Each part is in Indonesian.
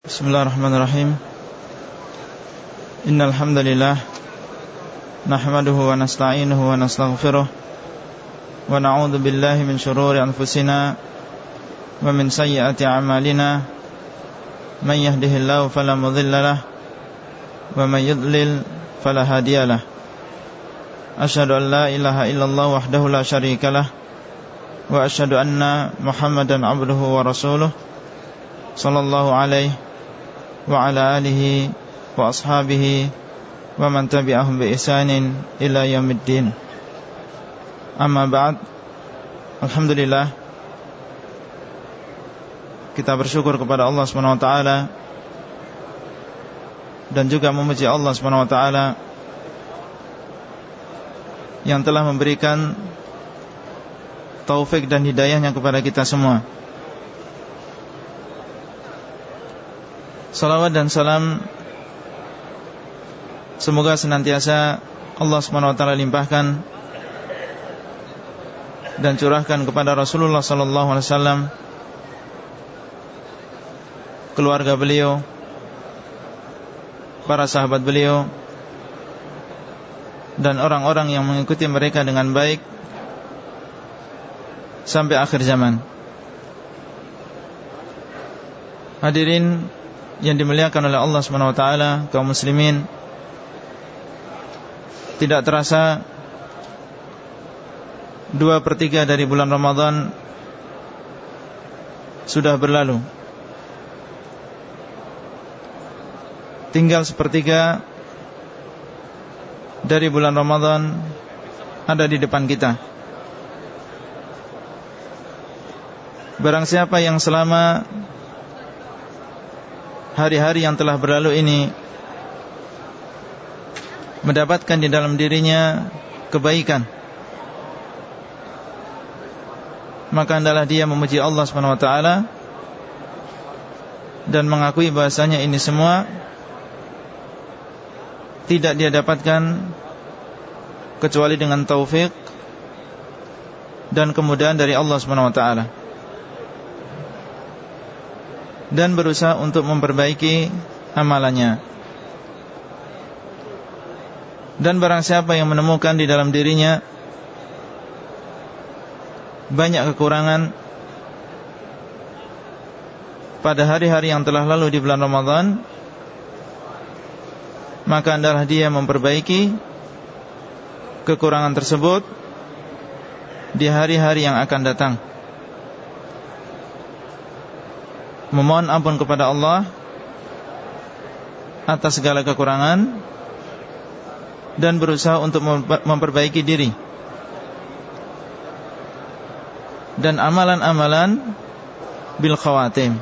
Bismillahirrahmanirrahim Innal hamdalillah nahmaduhu wa nasta'inuhu wa nastaghfiruh wa na'udzu billahi min shururi anfusina wa min sayyiati a'malina man yahdihillahu fala mudhillalah wa man yudlil fala hadiyalah Ashhadu an la ilaha illallah wahdahu la syarikalah wa ashhadu anna Muhammadan abduhu wa rasuluh sallallahu alaihi alihi wa ashabihi wa man tabi'ahum bi ihsanin ila yaumiddin. Amma ba'd. Alhamdulillah kita bersyukur kepada Allah Subhanahu wa taala dan juga memuji Allah Subhanahu wa taala yang telah memberikan taufik dan hidayahnya kepada kita semua. Salawat dan salam Semoga senantiasa Allah SWT limpahkan Dan curahkan kepada Rasulullah SAW Keluarga beliau Para sahabat beliau Dan orang-orang yang mengikuti mereka dengan baik Sampai akhir zaman. Hadirin yang dimuliakan oleh Allah SWT kaum muslimin tidak terasa dua per tiga dari bulan Ramadan sudah berlalu. Tinggal sepertiga dari bulan Ramadan ada di depan kita. Barang siapa yang selama hari-hari yang telah berlalu ini mendapatkan di dalam dirinya kebaikan. Maka adalah dia memuji Allah Subhanahu wa taala dan mengakui bahasanya ini semua tidak dia dapatkan kecuali dengan taufik dan kemudahan dari Allah Subhanahu wa taala dan berusaha untuk memperbaiki amalannya. Dan barang siapa yang menemukan di dalam dirinya banyak kekurangan pada hari-hari yang telah lalu di bulan Ramadan, maka adalah dia memperbaiki kekurangan tersebut di hari-hari yang akan datang. Memohon ampun kepada Allah atas segala kekurangan dan berusaha untuk memperbaiki diri. Dan amalan-amalan bil khawatim.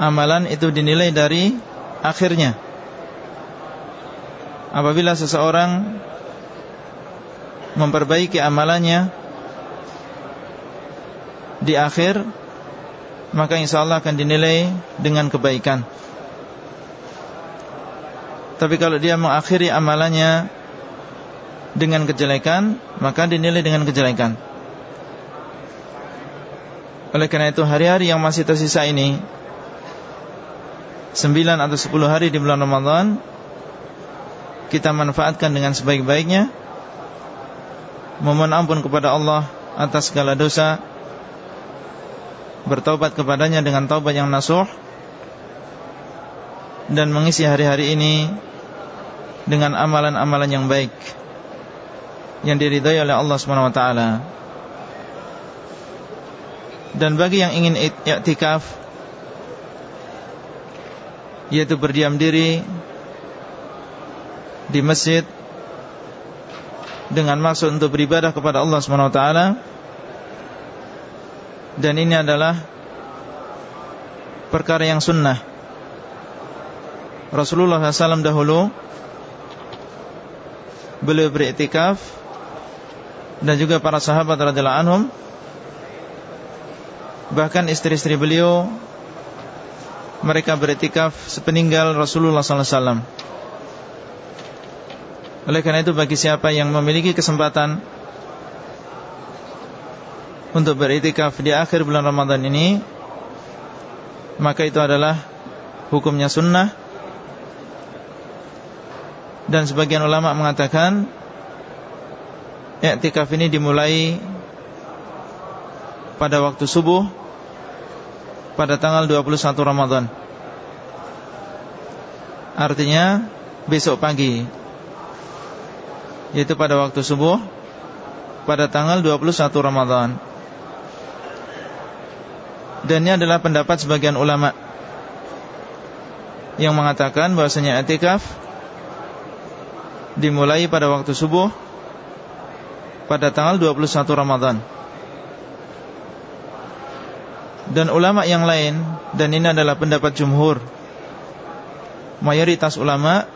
Amalan itu dinilai dari akhirnya. Apabila seseorang memperbaiki amalannya di akhir maka insya Allah akan dinilai dengan kebaikan. Tapi kalau dia mengakhiri amalannya dengan kejelekan, maka dinilai dengan kejelekan. Oleh karena itu hari-hari yang masih tersisa ini 9 atau 10 hari di bulan Ramadan Kita manfaatkan dengan sebaik-baiknya Memohon ampun kepada Allah atas segala dosa bertaubat kepadanya dengan taubat yang nasuh dan mengisi hari-hari ini dengan amalan-amalan yang baik yang diridhai oleh Allah Subhanahu wa taala. Dan bagi yang ingin i'tikaf yaitu berdiam diri di masjid dengan maksud untuk beribadah kepada Allah Subhanahu wa taala dan ini adalah perkara yang sunnah. Rasulullah SAW dahulu Beliau beriktikaf Dan juga para sahabat radhiyallahu anhum Bahkan istri-istri beliau Mereka beriktikaf Sepeninggal Rasulullah SAW Oleh karena itu bagi siapa yang memiliki kesempatan untuk beritikaf di akhir bulan Ramadan ini Maka itu adalah Hukumnya sunnah. Dan sebagian ulama mengatakan Iktikaf ini dimulai Pada waktu subuh Pada tanggal 21 Ramadan. Artinya Besok pagi Yaitu pada waktu subuh Pada tanggal 21 Ramadan Dan ini adalah pendapat sebagian ulama Yang mengatakan bahwasanya etikaf Dimulai pada waktu subuh Pada tanggal 21 Ramadan. Dan ulama yang lain Dan ini adalah pendapat jumhur Mayoritas ulama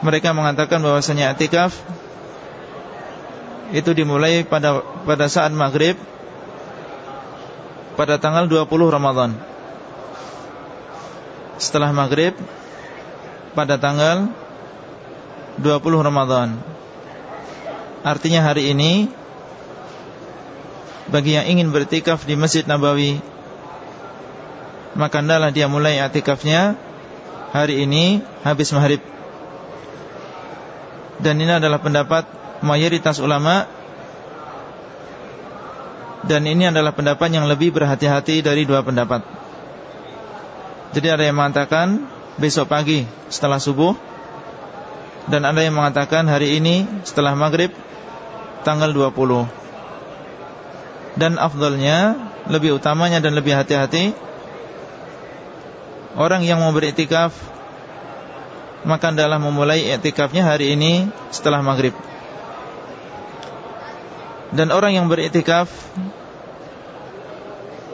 Mereka mengatakan bahwasanya etikaf Itu dimulai pada pada saat maghrib pada tanggal 20 Ramadan. Setelah maghrib Pada tanggal 20 Ramadan. Artinya hari ini Bagi yang ingin bertikaf di Masjid Nabawi Maka adalah dia mulai atikafnya Hari ini habis maghrib. Dan ini adalah pendapat mayoritas ulama dan ini adalah pendapat yang lebih berhati-hati dari dua pendapat. Jadi ada yang mengatakan Besok pagi setelah subuh Dan ada yang mengatakan hari ini Setelah maghrib Tanggal 20 Dan afdolnya Lebih utamanya dan lebih hati-hati Orang yang mau beriktikaf Maka adalah memulai iktikafnya hari ini Setelah maghrib dan orang yang beriktikaf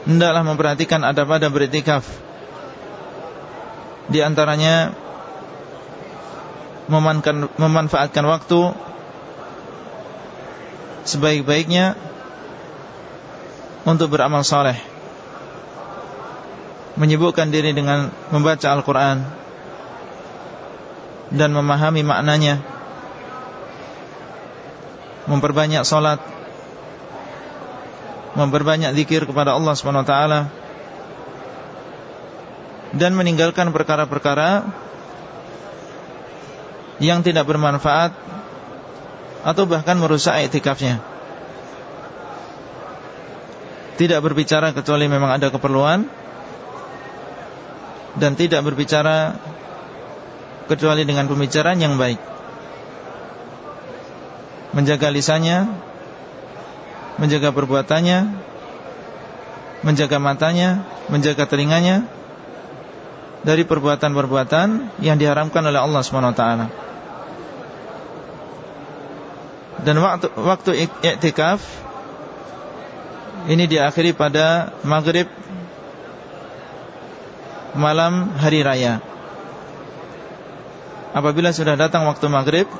hendaklah memperhatikan ada pada beriktikaf. Di antaranya memanfaatkan waktu sebaik-baiknya untuk beramal saleh. Menyibukkan diri dengan membaca Al-Qur'an dan memahami maknanya. Memperbanyak salat memperbanyak zikir kepada Allah SWT dan meninggalkan perkara-perkara yang tidak bermanfaat atau bahkan merusak etikafnya. Tidak berbicara kecuali memang ada keperluan dan tidak berbicara kecuali dengan pembicaraan yang baik. Menjaga lisannya menjaga perbuatannya, menjaga matanya, menjaga telinganya dari perbuatan-perbuatan yang diharamkan oleh Allah SWT. Dan waktu waktu iktikaf ini diakhiri pada maghrib malam hari raya. Apabila sudah datang waktu maghrib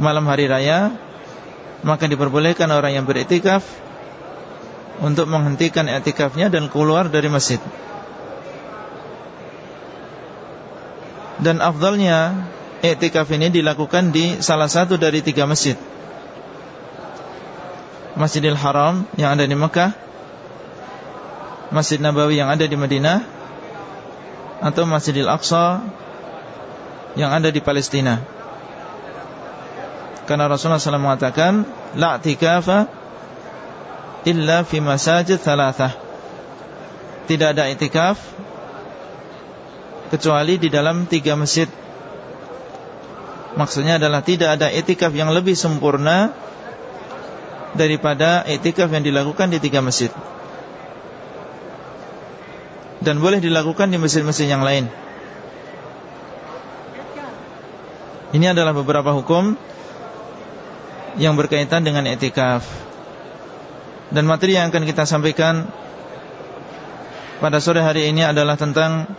malam hari raya maka diperbolehkan orang yang beriktikaf untuk menghentikan iktikafnya dan keluar dari masjid. Dan afdalnya iktikaf ini dilakukan di salah satu dari tiga masjid. Masjidil Haram yang ada di Mekah, Masjid Nabawi yang ada di Madinah, atau Masjidil Aqsa yang ada di Palestina. Karena Rasulullah SAW mengatakan La tikafa Illa fi masajid thalathah. Tidak ada itikaf Kecuali di dalam tiga masjid. Maksudnya adalah tidak ada itikaf yang lebih sempurna Daripada itikaf yang dilakukan di tiga masjid. Dan boleh dilakukan di masjid-masjid yang lain. Ini adalah beberapa hukum yang berkaitan dengan etikaf Dan materi yang akan kita sampaikan pada sore hari ini adalah tentang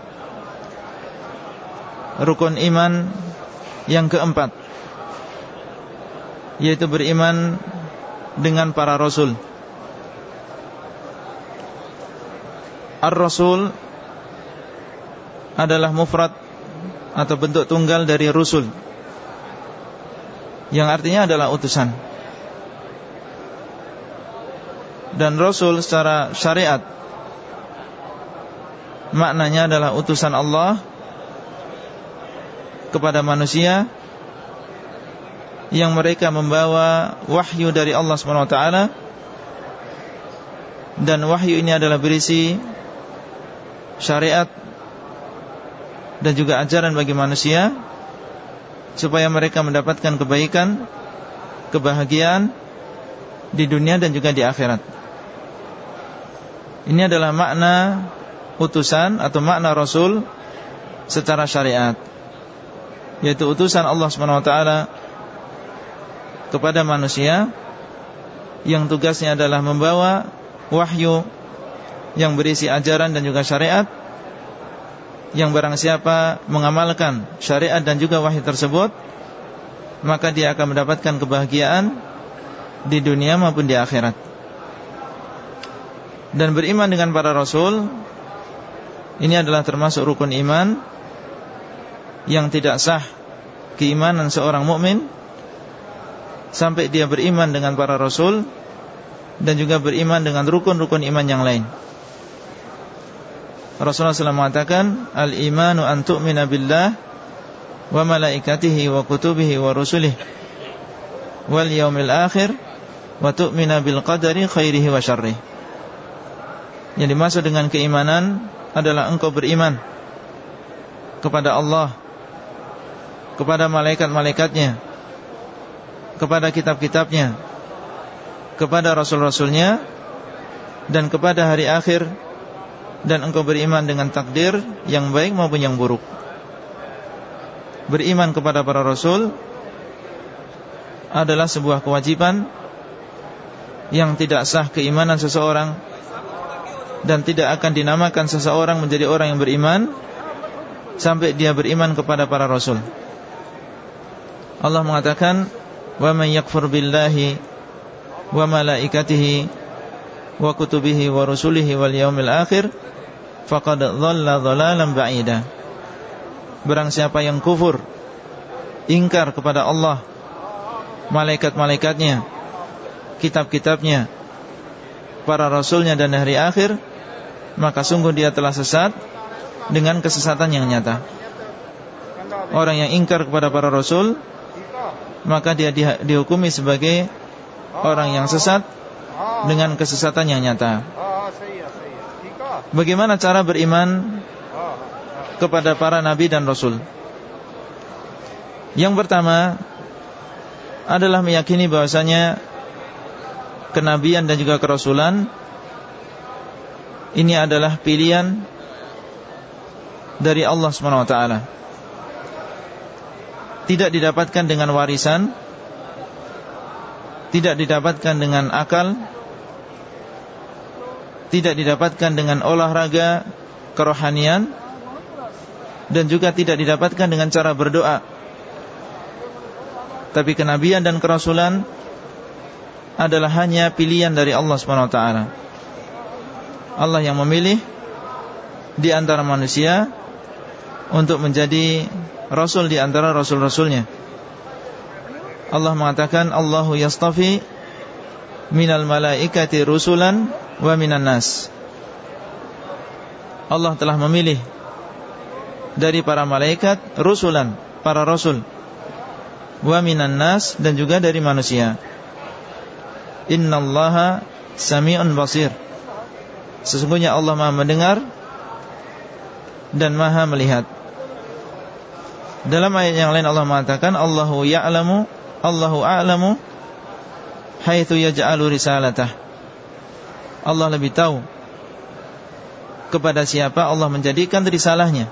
rukun iman yang keempat yaitu beriman dengan para rasul. Ar-rasul adalah mufrad atau bentuk tunggal dari rusul yang artinya adalah utusan. Dan Rasul secara syariat maknanya adalah utusan Allah kepada manusia yang mereka membawa wahyu dari Allah SWT dan wahyu ini adalah berisi syariat dan juga ajaran bagi manusia supaya mereka mendapatkan kebaikan, kebahagiaan di dunia dan juga di akhirat. Ini adalah makna utusan atau makna Rasul secara syariat yaitu utusan Allah SWT kepada manusia yang tugasnya adalah membawa wahyu yang berisi ajaran dan juga syariat yang barang siapa mengamalkan syariat dan juga wahyu tersebut maka dia akan mendapatkan kebahagiaan di dunia maupun di akhirat dan beriman dengan para rasul ini adalah termasuk rukun iman yang tidak sah keimanan seorang mukmin sampai dia beriman dengan para rasul dan juga beriman dengan rukun-rukun iman yang lain. Rasulullah SAW mengatakan Al-imanu an tu'mina billah Wa malaikatihi wa kutubihi wa rusulih Wal yaumil akhir Wa tu'mina bil qadari khairihi wa syarrih Yang dimaksud dengan keimanan Adalah engkau beriman Kepada Allah Kepada malaikat-malaikatnya kepada kitab-kitabnya kepada rasul-rasulnya dan kepada hari akhir dan engkau beriman dengan takdir yang baik maupun yang buruk beriman kepada para rasul adalah sebuah kewajiban yang tidak sah keimanan seseorang dan tidak akan dinamakan seseorang menjadi orang yang beriman sampai dia beriman kepada para rasul. Allah mengatakan wa man yakfur billahi wa malaikatihi wa kutubihi wa rusulihi wal yaumil akhir faqad dhalla dhalalan ba'ida. Barang siapa yang kufur ingkar kepada Allah malaikat-malaikatnya kitab-kitabnya para rasulnya dan hari akhir maka sungguh dia telah sesat dengan kesesatan yang nyata. Orang yang ingkar kepada para rasul maka dia dihukumi sebagai orang yang sesat dengan kesesatan yang nyata. Bagaimana cara beriman kepada para nabi dan rasul? Yang pertama adalah meyakini bahwasanya kenabian dan juga kerasulan ini adalah pilihan dari Allah Subhanahu wa taala tidak didapatkan dengan warisan tidak didapatkan dengan akal tidak didapatkan dengan olahraga kerohanian dan juga tidak didapatkan dengan cara berdoa tapi kenabian dan kerasulan adalah hanya pilihan dari Allah SWT Allah yang memilih di antara manusia untuk menjadi rasul di antara rasul-rasulnya. Allah mengatakan Allahu yastafi minal malaikati rusulan wa minan nas. Allah telah memilih dari para malaikat rusulan, para rasul wa minan nas dan juga dari manusia. Innallaha sami'un basir. Sesungguhnya Allah Maha mendengar dan Maha melihat. Dalam ayat yang lain Allah mengatakan Allahu ya'lamu Allahu a'lamu haitsu yaj'alu risalatah. Allah lebih tahu kepada siapa Allah menjadikan risalahnya.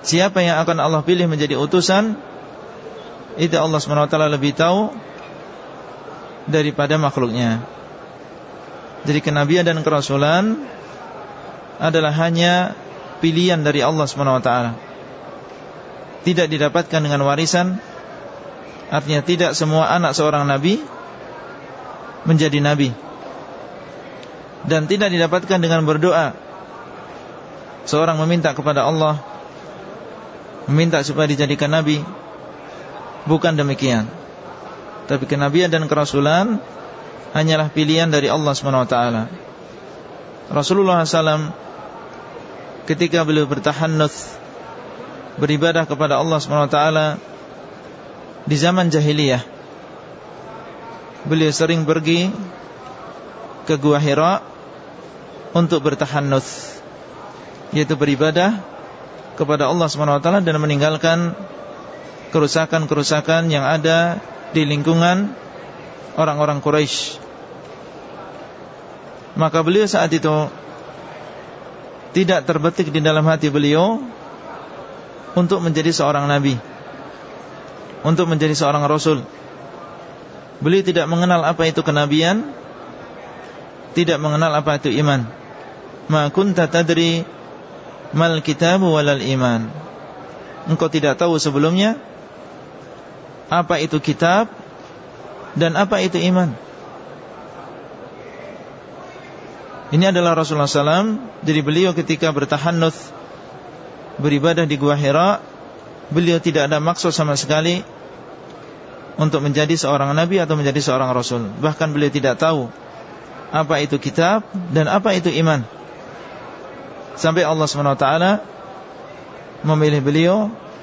Siapa yang akan Allah pilih menjadi utusan Itu Allah SWT lebih tahu Daripada makhluknya Jadi kenabian dan kerasulan Adalah hanya pilihan dari Allah SWT Tidak didapatkan dengan warisan Artinya tidak semua anak seorang nabi Menjadi nabi. Dan tidak didapatkan dengan berdoa. Seorang meminta kepada Allah Meminta supaya dijadikan nabi. Bukan demikian. Tapi kenabian dan kerasulan Hanyalah pilihan dari Allah SWT Rasulullah SAW ketika beliau bertahannuts beribadah kepada Allah SWT di zaman jahiliyah beliau sering pergi ke Gua Hira untuk bertahannuts yaitu beribadah kepada Allah SWT dan meninggalkan kerusakan-kerusakan yang ada di lingkungan orang-orang Quraisy. Maka beliau saat itu tidak terbetik di dalam hati beliau untuk menjadi seorang nabi, untuk menjadi seorang rasul. Beliau tidak mengenal apa itu kenabian, tidak mengenal apa itu iman. Ma kunta tadri mal kitabu walal iman. Engkau tidak tahu sebelumnya apa itu kitab dan apa itu iman. Ini adalah Rasulullah SAW Jadi beliau ketika bertahannuth Beribadah di Gua Hira Beliau tidak ada maksud sama sekali Untuk menjadi seorang Nabi Atau menjadi seorang Rasul. Bahkan beliau tidak tahu Apa itu kitab dan apa itu iman. Sampai Allah SWT Memilih beliau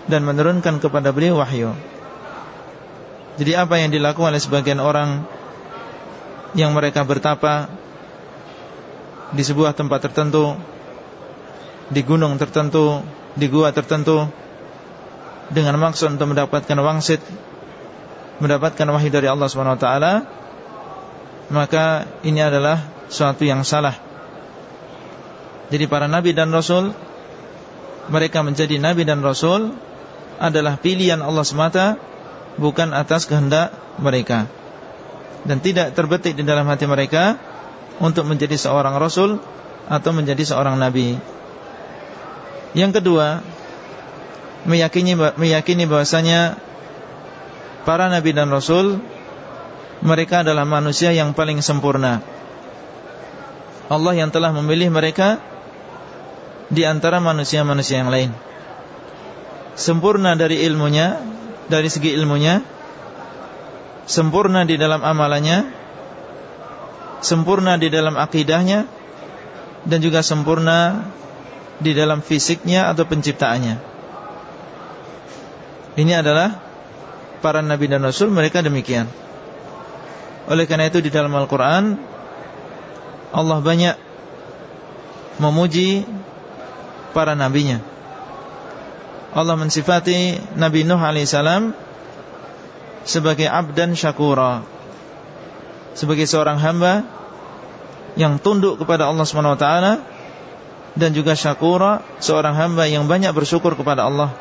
Dan menurunkan kepada beliau wahyu. Jadi apa yang dilakukan oleh sebagian orang Yang mereka bertapa di sebuah tempat tertentu di gunung tertentu, di gua tertentu dengan maksud untuk mendapatkan wangsit, mendapatkan wahyu dari Allah SWT, maka ini adalah suatu yang salah. Jadi para nabi dan rasul mereka menjadi nabi dan rasul adalah pilihan Allah semata bukan atas kehendak mereka. Dan tidak terbetik di dalam hati mereka untuk menjadi seorang rasul atau menjadi seorang nabi. Yang kedua, meyakini meyakini bahwasanya para nabi dan rasul mereka adalah manusia yang paling sempurna. Allah yang telah memilih mereka di antara manusia-manusia yang lain. Sempurna dari ilmunya, dari segi ilmunya, sempurna di dalam amalannya, sempurna di dalam akidahnya dan juga sempurna di dalam fisiknya atau penciptaannya. Ini adalah para nabi dan rasul mereka demikian. Oleh karena itu di dalam Al-Qur'an Allah banyak memuji para nabinya. Allah mensifati Nabi Nuh alaihissalam sebagai abdan syakura sebagai seorang hamba yang tunduk kepada Allah Subhanahu wa taala dan juga syakura seorang hamba yang banyak bersyukur kepada Allah.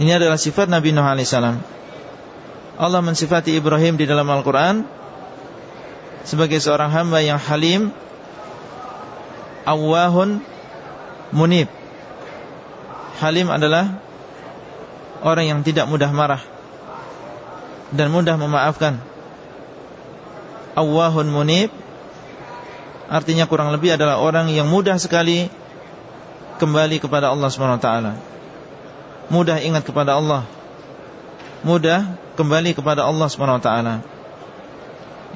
Ini adalah sifat Nabi Nuh alaihissalam. Allah mensifati Ibrahim di dalam Al-Quran sebagai seorang hamba yang halim, awahun, munib. Halim adalah orang yang tidak mudah marah dan mudah memaafkan awahun munib Artinya kurang lebih adalah orang yang mudah sekali Kembali kepada Allah SWT Mudah ingat kepada Allah. Mudah kembali kepada Allah SWT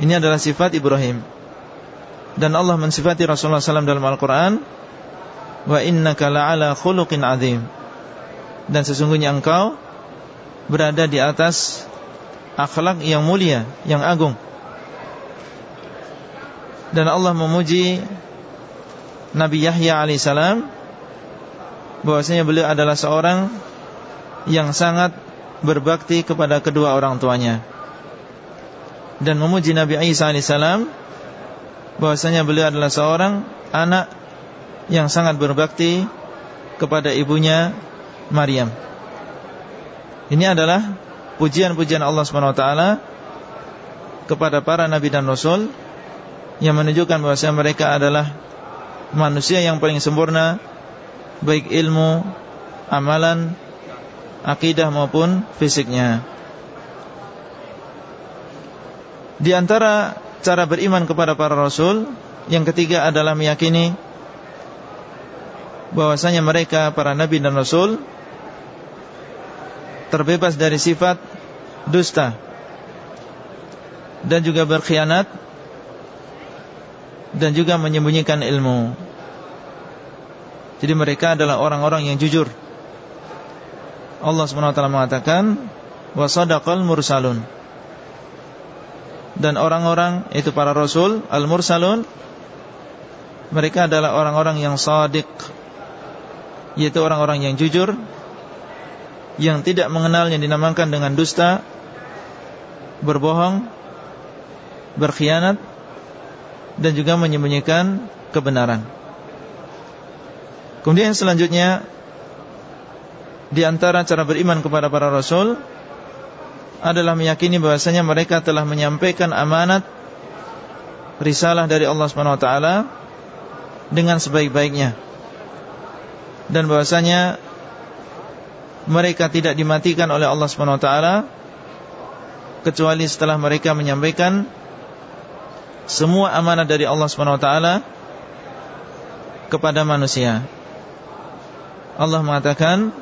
Ini adalah sifat Ibrahim. Dan Allah mensifati Rasulullah SAW dalam Al-Quran Wa innaka la'ala khuluqin azim Dan sesungguhnya engkau Berada di atas Akhlak yang mulia Yang agung dan Allah memuji Nabi Yahya alaihissalam bahwasanya beliau adalah seorang yang sangat berbakti kepada kedua orang tuanya dan memuji Nabi Isa alaihissalam bahwasanya beliau adalah seorang anak yang sangat berbakti kepada ibunya Maryam. Ini adalah pujian-pujian Allah SWT kepada para nabi dan rasul yang menunjukkan bahwa mereka adalah manusia yang paling sempurna baik ilmu, amalan, akidah maupun fisiknya. Di antara cara beriman kepada para rasul yang ketiga adalah meyakini bahwasanya mereka para nabi dan rasul terbebas dari sifat dusta dan juga berkhianat dan juga menyembunyikan ilmu. Jadi mereka adalah orang-orang yang jujur. Allah SWT mengatakan wasadaqal mursalun. Dan orang-orang itu para rasul al-mursalun mereka adalah orang-orang yang sadiq yaitu orang-orang yang jujur yang tidak mengenal yang dinamakan dengan dusta, berbohong, berkhianat dan juga menyembunyikan kebenaran. Kemudian selanjutnya di antara cara beriman kepada para rasul adalah meyakini bahwasanya mereka telah menyampaikan amanat risalah dari Allah Subhanahu wa taala dengan sebaik-baiknya. Dan bahwasanya mereka tidak dimatikan oleh Allah Subhanahu wa taala kecuali setelah mereka menyampaikan semua amanah dari Allah Subhanahu wa taala kepada manusia. Allah mengatakan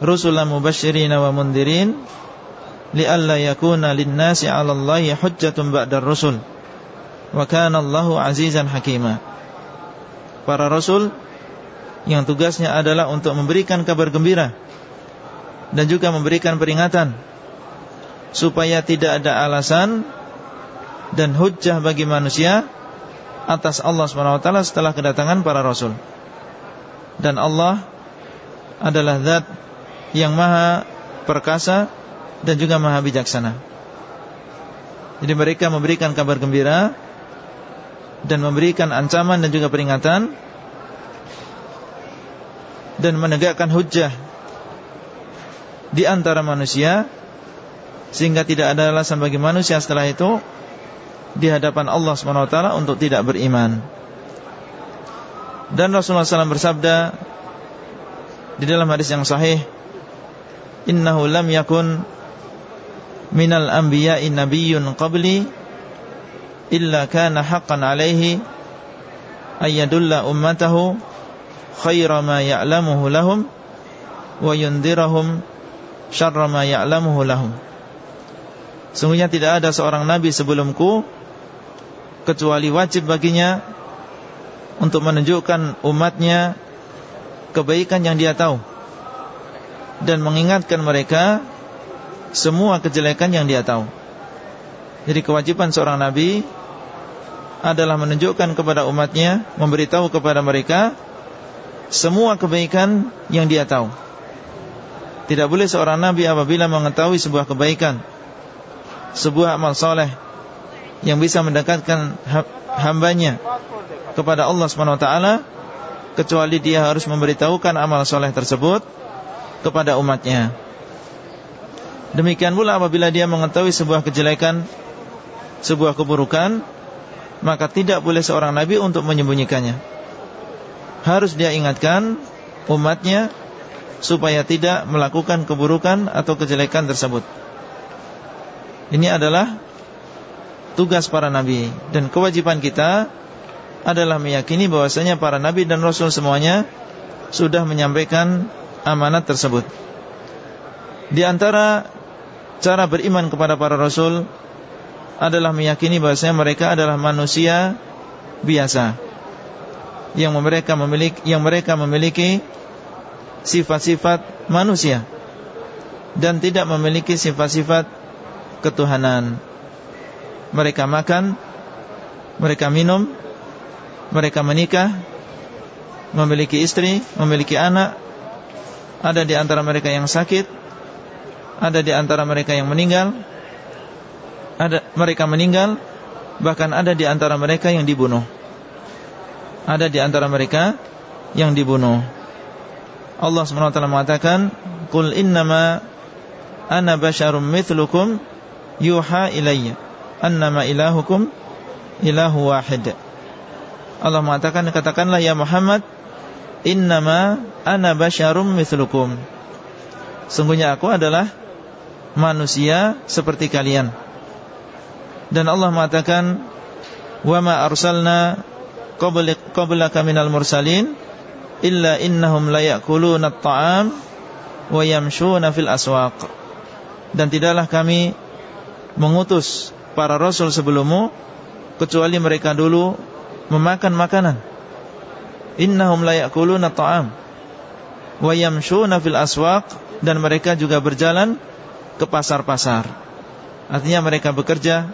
rusulan mubasysyirin wa mundirin lialla yakuna lin-nasi 'ala Allahi hujjatun ba'dar rusul wa kana Allahu 'azizan hakima. Para rasul yang tugasnya adalah untuk memberikan kabar gembira dan juga memberikan peringatan supaya tidak ada alasan dan hujjah bagi manusia atas Allah SWT setelah kedatangan para rasul. Dan Allah adalah zat yang maha perkasa dan juga maha bijaksana. Jadi mereka memberikan kabar gembira dan memberikan ancaman dan juga peringatan dan menegakkan hujjah di antara manusia sehingga tidak ada alasan bagi manusia setelah itu di hadapan Allah SWT untuk tidak beriman. Dan Rasulullah SAW bersabda di dalam hadis yang sahih, "Innahu lam yakun minal anbiya'i nabiyyun qabli illa kana haqqan 'alaihi ayyadulla ummatahu khaira ma ya'lamuhu lahum wa yundirahum syarra ma ya'lamuhu lahum." Sungguhnya tidak ada seorang nabi sebelumku kecuali wajib baginya untuk menunjukkan umatnya kebaikan yang dia tahu dan mengingatkan mereka semua kejelekan yang dia tahu. Jadi kewajiban seorang nabi adalah menunjukkan kepada umatnya, memberitahu kepada mereka semua kebaikan yang dia tahu. Tidak boleh seorang nabi apabila mengetahui sebuah kebaikan, sebuah amal soleh yang bisa mendekatkan hambanya kepada Allah Swt, kecuali dia harus memberitahukan amal soleh tersebut kepada umatnya. Demikian pula apabila dia mengetahui sebuah kejelekan, sebuah keburukan, maka tidak boleh seorang nabi untuk menyembunyikannya. Harus dia ingatkan umatnya supaya tidak melakukan keburukan atau kejelekan tersebut. Ini adalah tugas para nabi. Dan kewajiban kita adalah meyakini bahwasanya para nabi dan rasul semuanya sudah menyampaikan amanat tersebut. Di antara cara beriman kepada para rasul adalah meyakini bahwasanya mereka adalah manusia biasa. Yang mereka memiliki yang mereka memiliki sifat-sifat manusia. Dan tidak memiliki sifat-sifat ketuhanan mereka makan, mereka minum, mereka menikah, memiliki istri, memiliki anak, ada di antara mereka yang sakit, ada di antara mereka yang meninggal, ada mereka meninggal, bahkan ada di antara mereka yang dibunuh. Ada di antara mereka yang dibunuh. Allah SWT mengatakan, "Qul innama ana basyarum mithlukum yuha ilayya." Annama ilahukum ilahu wahid. Allah mengatakan katakanlah ya Muhammad innama ana basyarum mithlukum. Sungguhnya aku adalah manusia seperti kalian. Dan Allah mengatakan wa ma arsalna qablaka minal mursalin illa innahum la ya'kuluna at-ta'am wa yamshuna fil aswaq. Dan tidaklah kami mengutus para rasul sebelummu kecuali mereka dulu memakan makanan. Innahum la ya'kuluna ta'am wa yamshuna fil aswaq dan mereka juga berjalan ke pasar-pasar. Artinya mereka bekerja,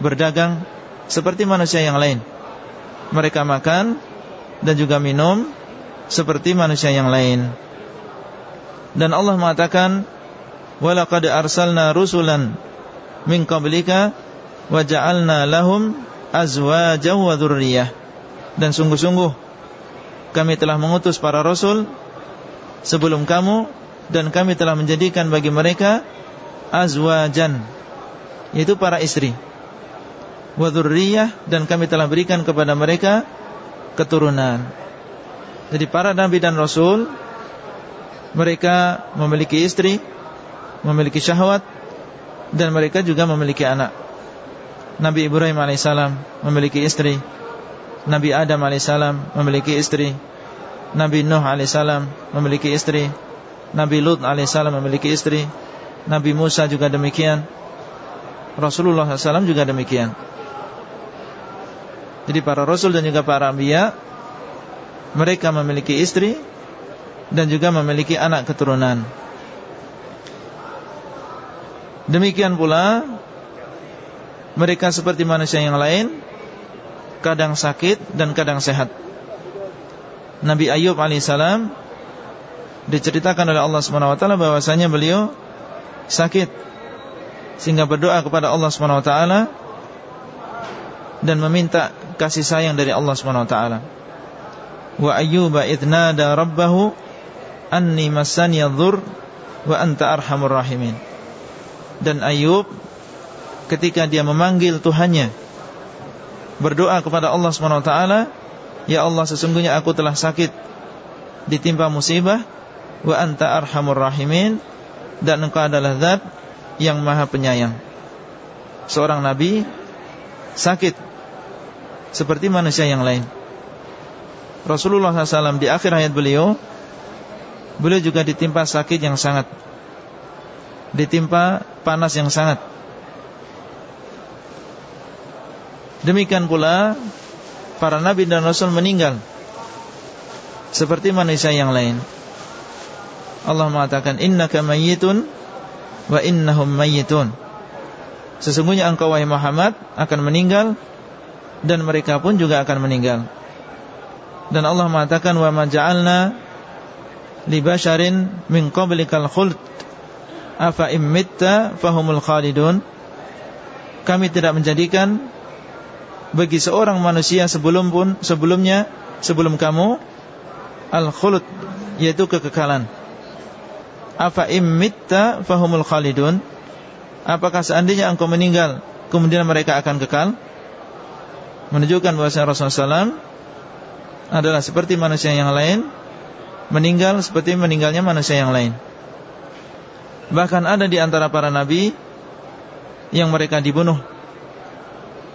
berdagang seperti manusia yang lain. Mereka makan dan juga minum seperti manusia yang lain. Dan Allah mengatakan, "Walaqad arsalna rusulan min qablika wa ja'alna lahum azwajan wa dzurriyyah." Dan sungguh-sungguh kami telah mengutus para rasul sebelum kamu dan kami telah menjadikan bagi mereka azwajan yaitu para istri wa dan kami telah berikan kepada mereka keturunan. Jadi para nabi dan rasul mereka memiliki istri, memiliki syahwat dan mereka juga memiliki anak. Nabi Ibrahim alaihissalam memiliki istri, Nabi Adam alaihissalam memiliki istri, Nabi Nuh alaihissalam memiliki istri, Nabi Lut alaihissalam memiliki istri, Nabi Musa juga demikian, Rasulullah SAW juga demikian. Jadi para Rasul dan juga para Ambiya Mereka memiliki istri Dan juga memiliki anak keturunan. Demikian pula Mereka seperti manusia yang lain Kadang sakit dan kadang sehat. Nabi Ayub alaihissalam Diceritakan oleh Allah SWT bahwasanya beliau Sakit Sehingga berdoa kepada Allah SWT Dan meminta kasih sayang dari Allah SWT Wa ayyuba idnada rabbahu Anni masani dhur Wa anta arhamur rahimin. Dan Ayub Ketika dia memanggil Tuhannya. Berdoa kepada Allah SWT Ya Allah sesungguhnya aku telah sakit. Ditimpa musibah. Wa anta arhamur rahimin. Dan engkau adalah zat Yang maha penyayang. Seorang Nabi Sakit seperti manusia yang lain. Rasulullah SAW di akhir hayat beliau Beliau juga ditimpa sakit yang sangat. Ditimpa panas yang sangat Demikian pula Para Nabi dan Rasul meninggal Seperti manusia yang lain Allah mengatakan Innaka mayyitun Wa innahum mayyitun Sesungguhnya engkau wahai Muhammad Akan meninggal dan mereka pun juga akan meninggal. Dan Allah mengatakan wa ma ja'alna li basharin min qablikal khuld afa immitta fahumul khalidun. Kami tidak menjadikan bagi seorang manusia sebelum pun sebelumnya sebelum kamu al khuld yaitu kekekalan. Afa immitta fahumul khalidun. Apakah seandainya engkau meninggal kemudian mereka akan kekal? menunjukkan bahwa Rasulullah SAW adalah seperti manusia yang lain, meninggal seperti meninggalnya manusia yang lain. Bahkan ada di antara para nabi yang mereka dibunuh.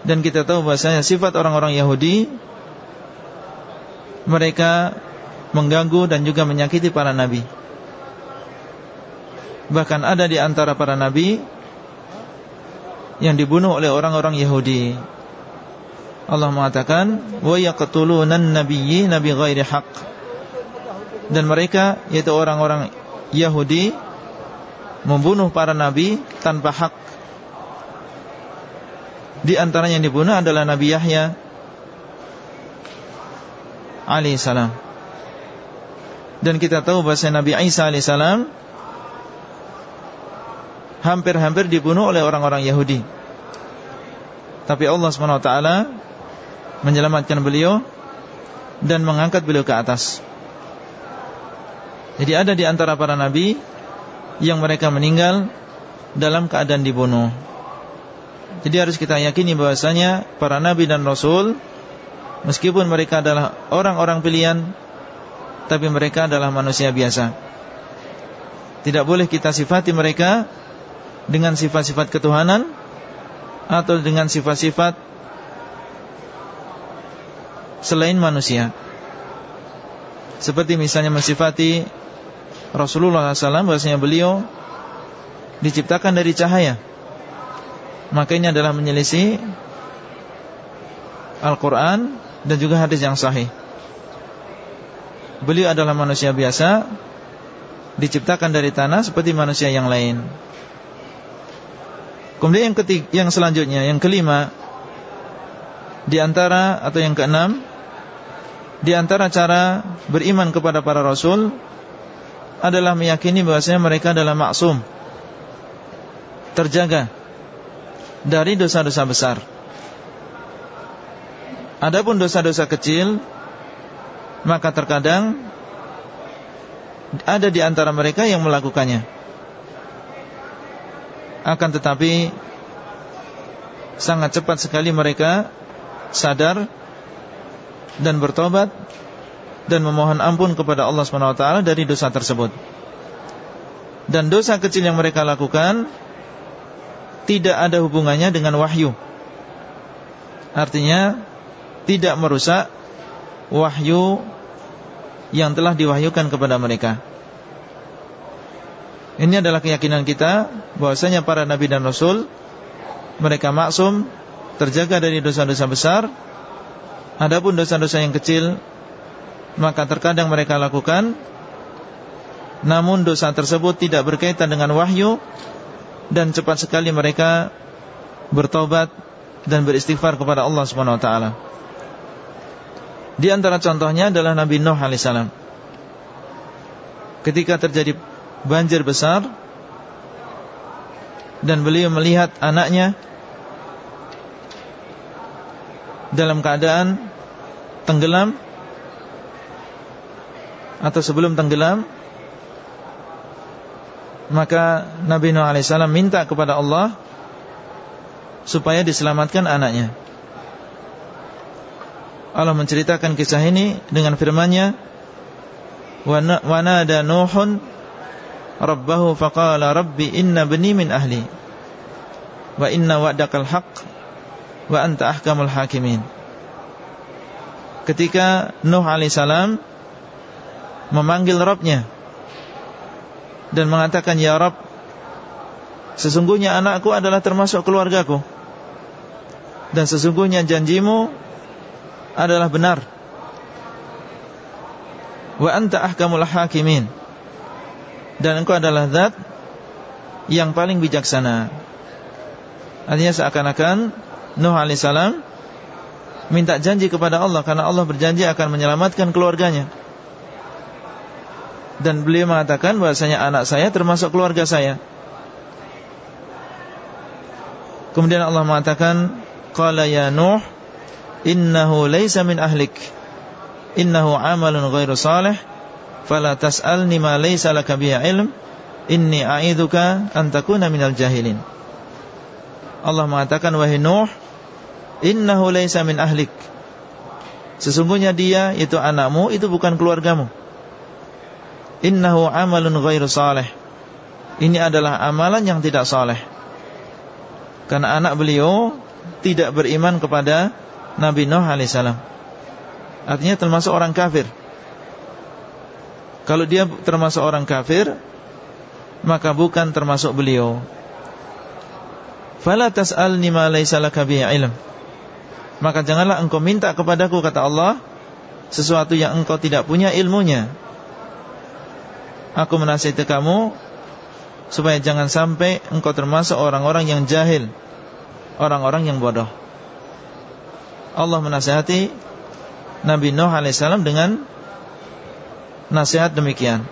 Dan kita tahu bahasanya sifat orang-orang Yahudi mereka mengganggu dan juga menyakiti para nabi. Bahkan ada di antara para nabi yang dibunuh oleh orang-orang Yahudi Allah mengatakan wa yaqtuluna nabiyyi nabi ghairi haqq. Dan mereka yaitu orang-orang Yahudi membunuh para nabi tanpa hak. Di antaranya yang dibunuh adalah Nabi Yahya alaihissalam. Dan kita tahu bahasa Nabi Isa alaihissalam hampir-hampir dibunuh oleh orang-orang Yahudi. Tapi Allah SWT menyelamatkan beliau dan mengangkat beliau ke atas. Jadi ada di antara para nabi yang mereka meninggal dalam keadaan dibunuh. Jadi harus kita yakini bahwasanya para nabi dan rasul meskipun mereka adalah orang-orang pilihan tapi mereka adalah manusia biasa. Tidak boleh kita sifati mereka dengan sifat-sifat ketuhanan atau dengan sifat-sifat selain manusia Seperti misalnya mensifati Rasulullah SAW Bahasanya beliau Diciptakan dari cahaya Maka ini adalah menyelisih Al-Quran dan juga hadis yang sahih. Beliau adalah manusia biasa diciptakan dari tanah seperti manusia yang lain. Kemudian yang ketiga, yang selanjutnya, yang kelima di antara atau yang keenam di antara cara beriman kepada para rasul adalah meyakini bahwasanya mereka adalah maksum terjaga dari dosa-dosa besar. Adapun dosa-dosa kecil maka terkadang ada di antara mereka yang melakukannya. Akan tetapi sangat cepat sekali mereka sadar dan bertobat dan memohon ampun kepada Allah SWT dari dosa tersebut. Dan dosa kecil yang mereka lakukan tidak ada hubungannya dengan wahyu. Artinya tidak merusak wahyu yang telah diwahyukan kepada mereka. Ini adalah keyakinan kita bahwasanya para nabi dan rasul mereka maksum terjaga dari dosa-dosa besar. Adapun dosa-dosa yang kecil maka terkadang mereka lakukan namun dosa tersebut tidak berkaitan dengan wahyu dan cepat sekali mereka bertobat dan beristighfar kepada Allah Subhanahu wa taala. Di antara contohnya adalah Nabi Nuh alaihissalam. Ketika terjadi banjir besar dan beliau melihat anaknya dalam keadaan tenggelam atau sebelum tenggelam maka Nabi Nuh alaihissalam minta kepada Allah supaya diselamatkan anaknya. Allah menceritakan kisah ini dengan firman-Nya wa nada nuhun rabbahu faqala rabbi inna bani min ahli wa inna wa'dakal haqq wa anta ahkamul hakimin ketika Nuh alaihissalam memanggil Rabbnya dan mengatakan ya Rabb sesungguhnya anakku adalah termasuk keluargaku. Dan sesungguhnya janjimu adalah benar. Wa anta ahkamul hakimin. Dan engkau adalah zat Yang paling bijaksana. Artinya seakan-akan Nuh AS Minta janji kepada Allah Karena Allah berjanji akan menyelamatkan keluarganya Dan beliau mengatakan bahasanya anak saya termasuk keluarga saya. Kemudian Allah mengatakan Qala ya Nuh innahu laysa min ahlik. Innahu amalun ghairu salih. Fala tas'alni ma laysa laka bihi ilm. Inni a'idzuka an takuna minal jahilin. Allah mengatakan wahai Nuh innahu laysa min ahlik. Sesungguhnya dia itu anakmu itu bukan keluargamu innahu amalun ghairu salih ini adalah amalan yang tidak saleh karena anak beliau tidak beriman kepada Nabi Nuh alaihissalam. Artinya termasuk orang kafir. Kalau dia termasuk orang kafir, maka bukan termasuk beliau. Fala tas'alni ma laysa laka bihi ilm. Maka janganlah engkau minta kepadaku kata Allah sesuatu yang engkau tidak punya ilmunya. Aku menasihati kamu supaya jangan sampai engkau termasuk orang-orang yang jahil, orang-orang yang bodoh. Allah menasihati Nabi Nuh alaihissalam dengan nasihat demikian.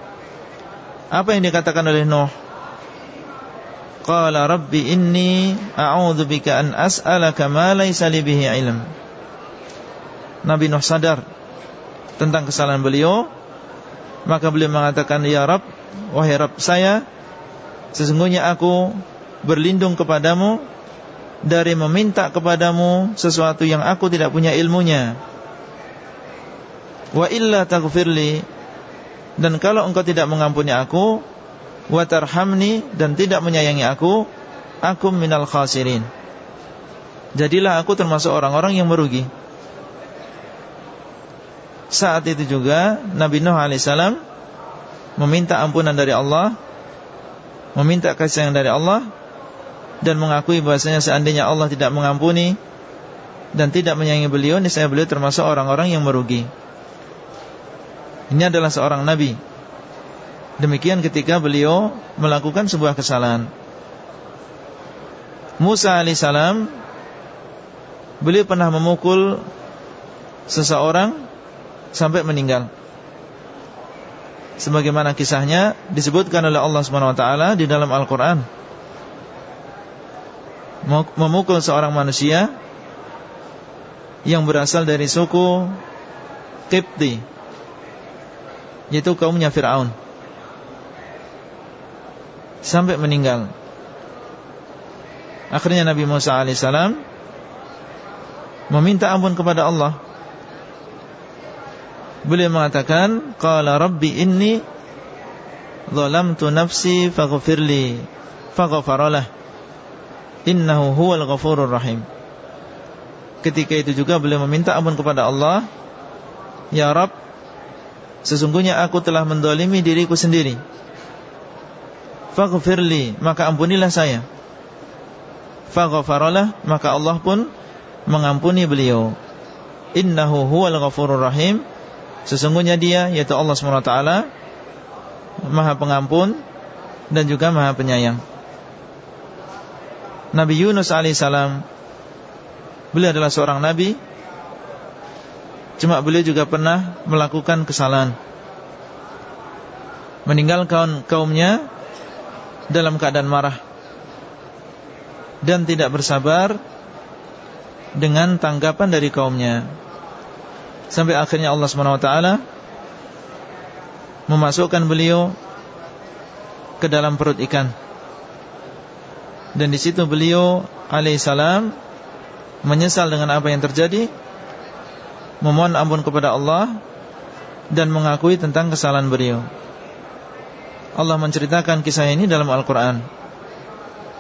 Apa yang dikatakan oleh Nuh? Qala rabbi inni a'udzu bika an as'alaka ma laysa li bihi ilm. Nabi Nuh sadar tentang kesalahan beliau, maka beliau mengatakan, "Ya Rabb, wahai Rabb saya, sesungguhnya aku berlindung kepadamu dari meminta kepadamu sesuatu yang aku tidak punya ilmunya. Wa illa taghfirli dan kalau engkau tidak mengampuni aku wa tarhamni dan tidak menyayangi aku, aku minal khasirin. Jadilah aku termasuk orang-orang yang merugi. Saat itu juga Nabi Nuh alaihissalam meminta ampunan dari Allah, meminta kasih sayang dari Allah dan mengakui bahasanya seandainya Allah tidak mengampuni dan tidak menyayangi beliau, niscaya beliau termasuk orang-orang yang merugi. Ini adalah seorang nabi. Demikian ketika beliau melakukan sebuah kesalahan. Musa alaihissalam beliau pernah memukul seseorang sampai meninggal. Sebagaimana kisahnya disebutkan oleh Allah Subhanahu wa taala di dalam Al-Qur'an. Memukul seorang manusia yang berasal dari suku Qibti yaitu kaumnya Fir'aun sampai meninggal akhirnya Nabi Musa alaihissalam meminta ampun kepada Allah beliau mengatakan qala rabbi inni zalamtu nafsi faghfirli faghfaralah. Innahu huwal ghafurur rahim. Ketika itu juga beliau meminta ampun kepada Allah Ya Rab Sesungguhnya aku telah mendolimi diriku sendiri. Faghfirli Maka ampunilah saya. Faghfaralah Maka Allah pun mengampuni beliau. Innahu huwal ghafurur rahim Sesungguhnya dia Yaitu Allah SWT Maha pengampun Dan juga maha penyayang. Nabi Yunus alaihissalam Beliau adalah seorang nabi. Cuma beliau juga pernah melakukan kesalahan. Meninggalkan kaumnya Dalam keadaan marah. Dan tidak bersabar Dengan tanggapan dari kaumnya Sampai akhirnya Allah SWT Memasukkan beliau Ke dalam perut ikan Dan di situ beliau alaihissalam menyesal dengan apa yang terjadi, memohon ampun kepada Allah dan mengakui tentang kesalahan beliau. Allah menceritakan kisah ini dalam Al-Qur'an.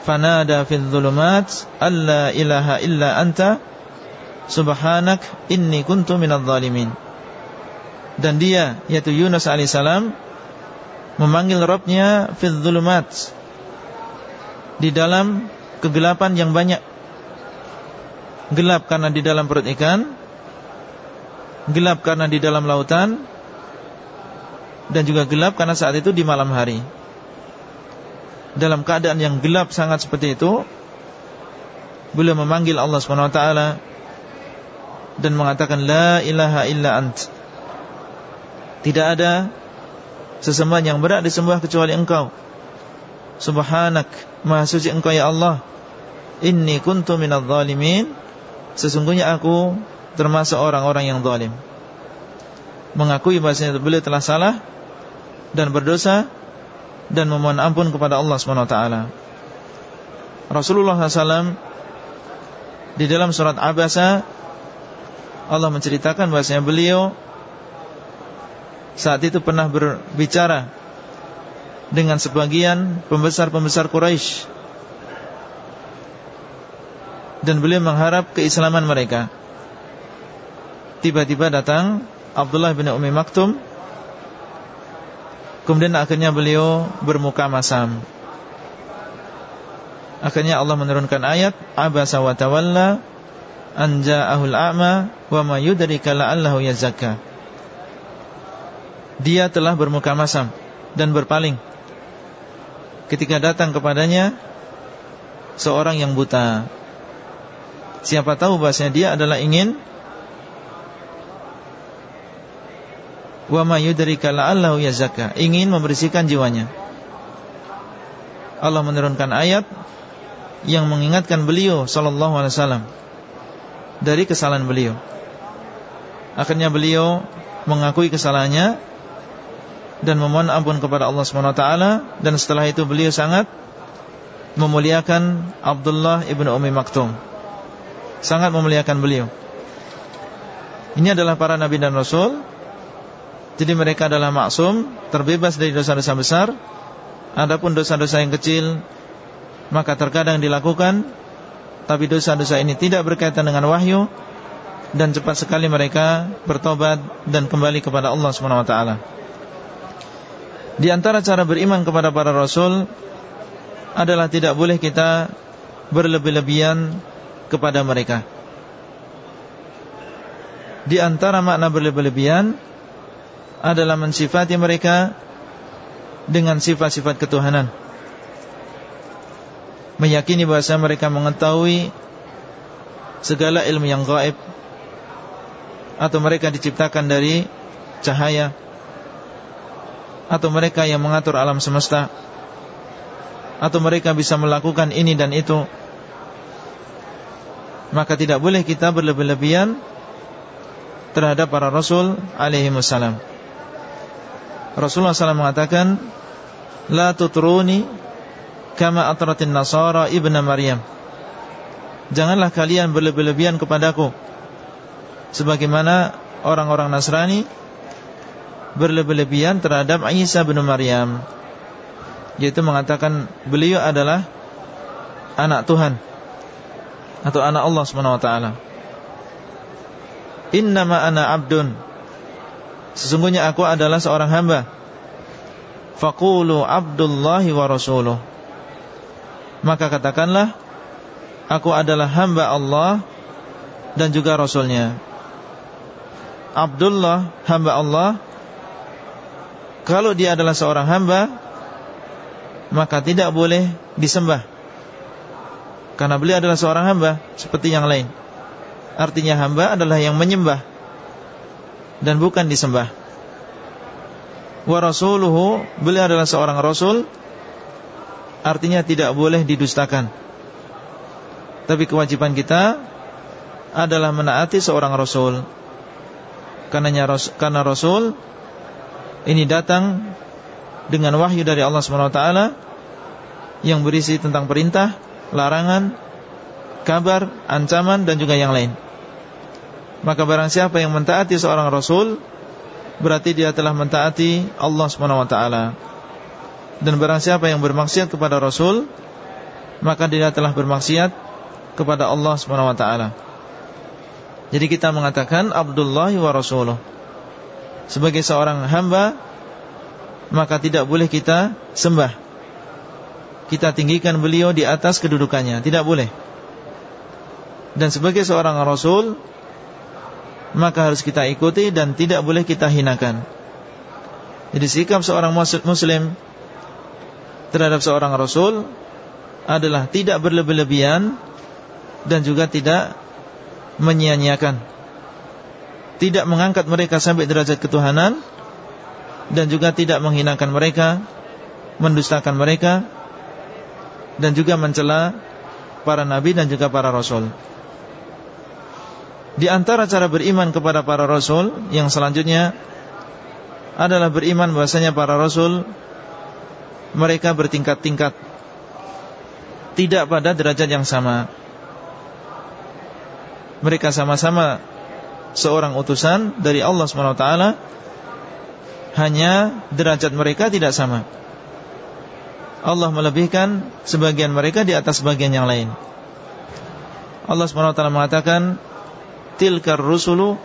Fanada fil dhulumat alla ilaha illa anta subhanak inni kuntu minadh dhalimin. Dan dia yaitu Yunus alaihissalam memanggil Rabbnya fil di dalam kegelapan yang banyak. Gelap karena di dalam perut ikan Gelap karena di dalam lautan Dan juga gelap karena saat itu di malam hari. Dalam keadaan yang gelap sangat seperti itu Beliau memanggil Allah SWT Dan mengatakan La ilaha illa ant Tidak ada Sesembahan yang berat disembah kecuali engkau Subhanak Maha suci engkau ya Allah Inni kuntu minal zalimin Sesungguhnya aku termasuk orang-orang yang zalim. Mengakui bahasanya beliau telah salah dan berdosa dan memohon ampun kepada Allah SWT. Rasulullah SAW di dalam surat Abasa Allah menceritakan bahasanya beliau saat itu pernah berbicara dengan sebagian pembesar-pembesar Quraisy. Dan beliau mengharap keislaman mereka. Tiba-tiba datang Abdullah bin Umi Maktum. Kemudian akhirnya beliau bermuka masam. Akhirnya Allah menurunkan ayat Abasa wa tawalla Anja'ahul a'ma Wa ma yudrika la'allahu yazakka. Dia telah bermuka masam Dan berpaling. Ketika datang kepadanya Seorang yang buta. Siapa tahu bahasanya dia adalah ingin Wa ma yudrika la'allahu yazakka Ingin membersihkan jiwanya. Allah menurunkan ayat Yang mengingatkan beliau Sallallahu alaihi wasallam Dari kesalahan beliau Akhirnya beliau Mengakui kesalahannya Dan memohon ampun kepada Allah SWT Dan setelah itu beliau sangat Memuliakan Abdullah ibn Umi Maktum sangat memuliakan beliau. Ini adalah para nabi dan rasul. Jadi mereka adalah maksum, terbebas dari dosa-dosa besar. Adapun dosa-dosa yang kecil maka terkadang dilakukan tapi dosa-dosa ini tidak berkaitan dengan wahyu dan cepat sekali mereka bertobat dan kembali kepada Allah taala. Di antara cara beriman kepada para rasul adalah tidak boleh kita berlebih-lebihan kepada mereka Di antara makna berlebihan adalah mensifati mereka dengan sifat-sifat ketuhanan. Meyakini bahasa mereka mengetahui segala ilmu yang gaib atau mereka diciptakan dari cahaya atau mereka yang mengatur alam semesta atau mereka bisa melakukan ini dan itu maka tidak boleh kita berlebih-lebihan terhadap para rasul alaihi wasallam. Rasulullah SAW mengatakan La tutruni Kama atratin nasara ibna Maryam. Janganlah kalian berlebih-lebihan kepadaku. Sebagaimana orang-orang Nasrani Berlebih-lebihan terhadap Isa bin Maryam. Yaitu mengatakan beliau adalah Anak Tuhan Atau anak Allah SWT Innama ana abdun. Sesungguhnya aku adalah seorang hamba. Faqulu abdullahi wa Maka katakanlah Aku adalah hamba Allah Dan juga Rasulnya. Abdullah hamba Allah Kalau dia adalah seorang hamba Maka tidak boleh disembah. Karena beliau adalah seorang hamba Seperti yang lain. Artinya hamba adalah yang menyembah dan bukan disembah. Wa rasuluhu, beliau adalah seorang rasul, artinya tidak boleh didustakan. Tapi kewajiban kita adalah menaati seorang rasul. Karena rasul ini datang dengan wahyu dari Allah SWT yang berisi tentang perintah, larangan, kabar, ancaman dan juga yang lain. Maka barang siapa yang mentaati seorang Rasul Berarti dia telah mentaati Allah SWT Dan barang siapa yang bermaksiat kepada Rasul Maka dia telah bermaksiat kepada Allah SWT Jadi kita mengatakan Abdullah wa Rasuluh. Sebagai seorang hamba Maka tidak boleh kita sembah. Kita tinggikan beliau di atas kedudukannya. Tidak boleh. Dan sebagai seorang Rasul maka harus kita ikuti dan tidak boleh kita hinakan. Jadi sikap seorang muslim terhadap seorang rasul adalah tidak berlebih-lebihan dan juga tidak menyia-nyiakan. Tidak mengangkat mereka sampai derajat ketuhanan dan juga tidak menghinakan mereka, mendustakan mereka dan juga mencela para nabi dan juga para rasul. Di antara cara beriman kepada para rasul yang selanjutnya adalah beriman bahasanya para rasul mereka bertingkat-tingkat tidak pada derajat yang sama. Mereka sama-sama seorang utusan dari Allah SWT hanya derajat mereka tidak sama. Allah melebihkan sebagian mereka di atas sebagian yang lain. Allah SWT mengatakan tilkar rusulu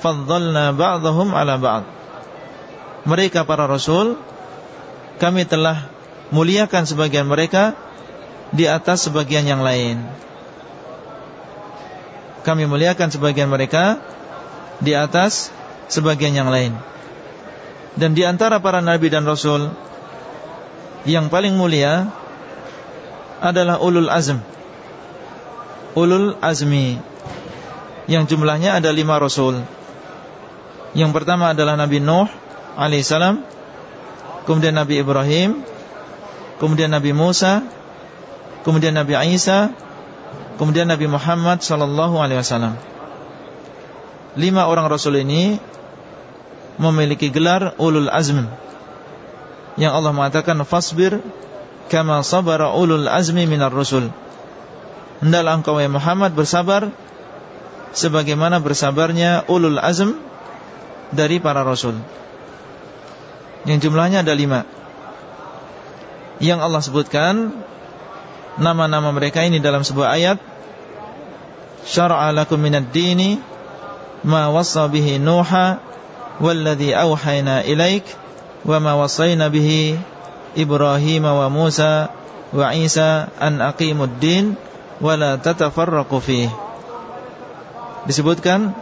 faddalna ba'dahum ala ba'd. Mereka para rasul kami telah muliakan sebagian mereka di atas sebagian yang lain. Kami muliakan sebagian mereka di atas sebagian yang lain. Dan di antara para nabi dan rasul yang paling mulia adalah ulul azm. Ulul azmi yang jumlahnya ada lima rasul. Yang pertama adalah Nabi Nuh alaihissalam, kemudian Nabi Ibrahim, kemudian Nabi Musa, kemudian Nabi Isa, kemudian Nabi Muhammad sallallahu alaihi wasallam. Lima orang rasul ini memiliki gelar ulul azm. Yang Allah mengatakan fasbir kama sabara ulul azmi minar rusul. Hendaklah engkau ya Muhammad bersabar sebagaimana bersabarnya ulul azm dari para rasul. Yang jumlahnya ada lima. Yang Allah sebutkan nama-nama mereka ini dalam sebuah ayat. Syara'a lakum minad dini ma wassa bihi Nuha walladhi awhayna ilaik wa ma wassayna bihi Ibrahim wa Musa wa Isa an aqimud din wa la tatafarraqu fihi disebutkan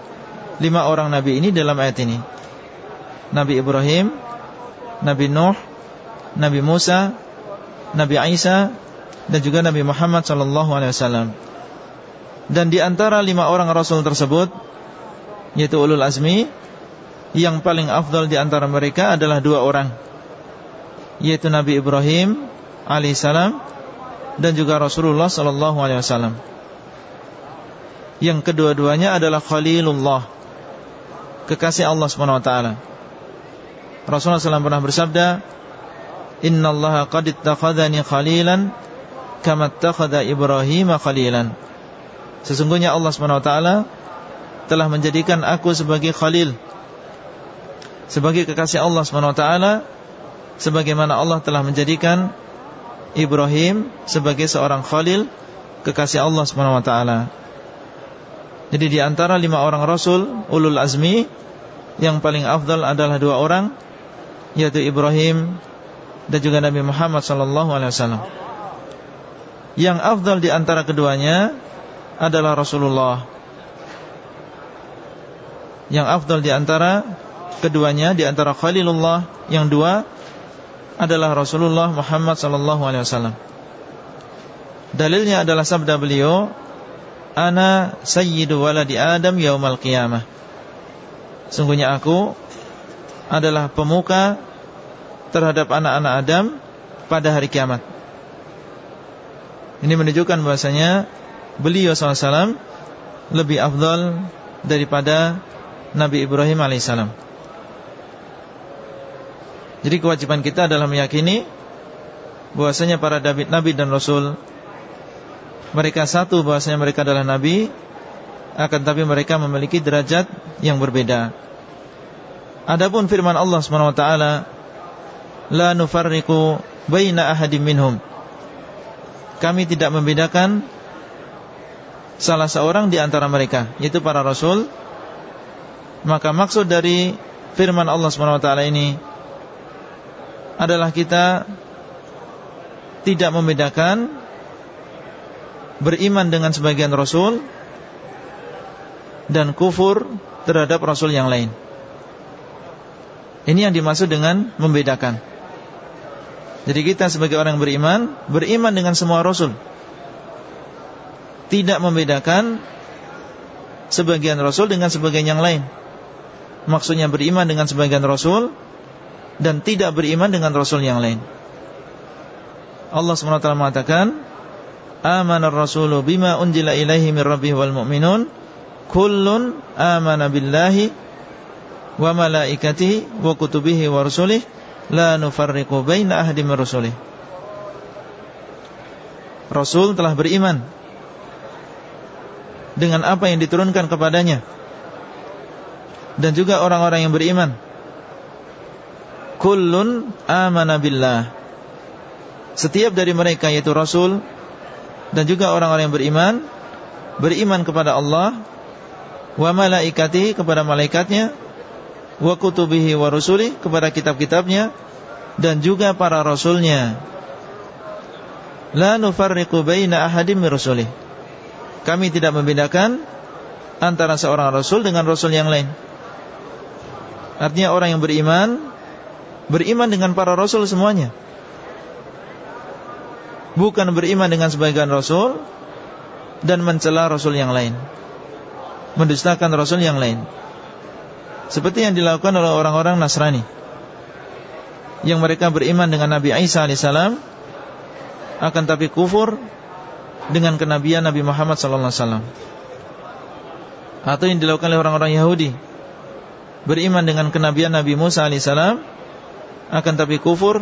lima orang nabi ini dalam ayat ini. Nabi Ibrahim, Nabi Nuh, Nabi Musa, Nabi Isa dan juga Nabi Muhammad sallallahu alaihi wasallam. Dan di antara lima orang rasul tersebut yaitu ulul azmi yang paling afdal di antara mereka adalah dua orang yaitu Nabi Ibrahim alaihissalam dan juga Rasulullah sallallahu alaihi wasallam. Yang kedua-duanya adalah Khalilullah, kekasih Allah Subhanahu wa taala. Rasulullah SAW pernah bersabda, "Inna Allah qad ittakhadhani khalilan kama ittakhadha Ibrahim khalilan." Sesungguhnya Allah taala telah menjadikan aku sebagai khalil, sebagai kekasih Allah taala sebagaimana Allah telah menjadikan Ibrahim sebagai seorang khalil kekasih Allah taala. Jadi di antara lima orang rasul ulul azmi yang paling afdal adalah dua orang yaitu Ibrahim dan juga Nabi Muhammad sallallahu alaihi wasallam. Yang afdal di antara keduanya adalah Rasulullah. Yang afdal di antara keduanya di antara Khalilullah yang dua adalah Rasulullah Muhammad sallallahu alaihi wasallam. Dalilnya adalah sabda beliau, "Ana sayyidu waladi Adam yaumal qiyamah." Sungguhnya aku adalah pemuka terhadap anak-anak Adam pada hari kiamat. Ini menunjukkan bahasanya beliau SAW lebih afdal daripada Nabi Ibrahim alaihissalam. Jadi kewajiban kita adalah meyakini bahwasanya para David Nabi dan Rasul mereka satu bahwasanya mereka adalah Nabi akan tapi mereka memiliki derajat yang berbeda. Adapun firman Allah Subhanahu wa taala la nufarriqu baina ahadim minhum. Kami tidak membedakan salah seorang di antara mereka, yaitu para rasul. Maka maksud dari firman Allah Subhanahu wa taala ini adalah kita tidak membedakan beriman dengan sebagian rasul dan kufur terhadap rasul yang lain. Ini yang dimaksud dengan membedakan. Jadi kita sebagai orang beriman, beriman dengan semua rasul. Tidak membedakan sebagian rasul dengan sebagian yang lain. Maksudnya beriman dengan sebagian rasul dan tidak beriman dengan Rasul yang lain. Allah SWT mengatakan, Amana Rasulu bima unjila ilaihi min rabbih wal mu'minun kullun amana billahi wa malaikatihi wa kutubihi wa rusulih la nufarriqu baina rusulih. Rasul telah beriman dengan apa yang diturunkan kepadanya dan juga orang-orang yang beriman kullun amana billah. Setiap dari mereka yaitu Rasul dan juga orang-orang yang beriman beriman kepada Allah wa malaikati kepada malaikatnya wa kutubihi wa rusuli kepada kitab-kitabnya dan juga para rasulnya. La nufarriqu baina ahadin min rusulih. Kami tidak membedakan antara seorang rasul dengan rasul yang lain. Artinya orang yang beriman Beriman dengan para rasul semuanya Bukan beriman dengan sebagian rasul Dan mencela rasul yang lain Mendustakan rasul yang lain Seperti yang dilakukan oleh orang-orang Nasrani. Yang mereka beriman dengan Nabi Isa AS Akan tapi kufur Dengan kenabian Nabi Muhammad SAW Atau yang dilakukan oleh orang-orang Yahudi. Beriman dengan kenabian Nabi Musa AS akan tapi kufur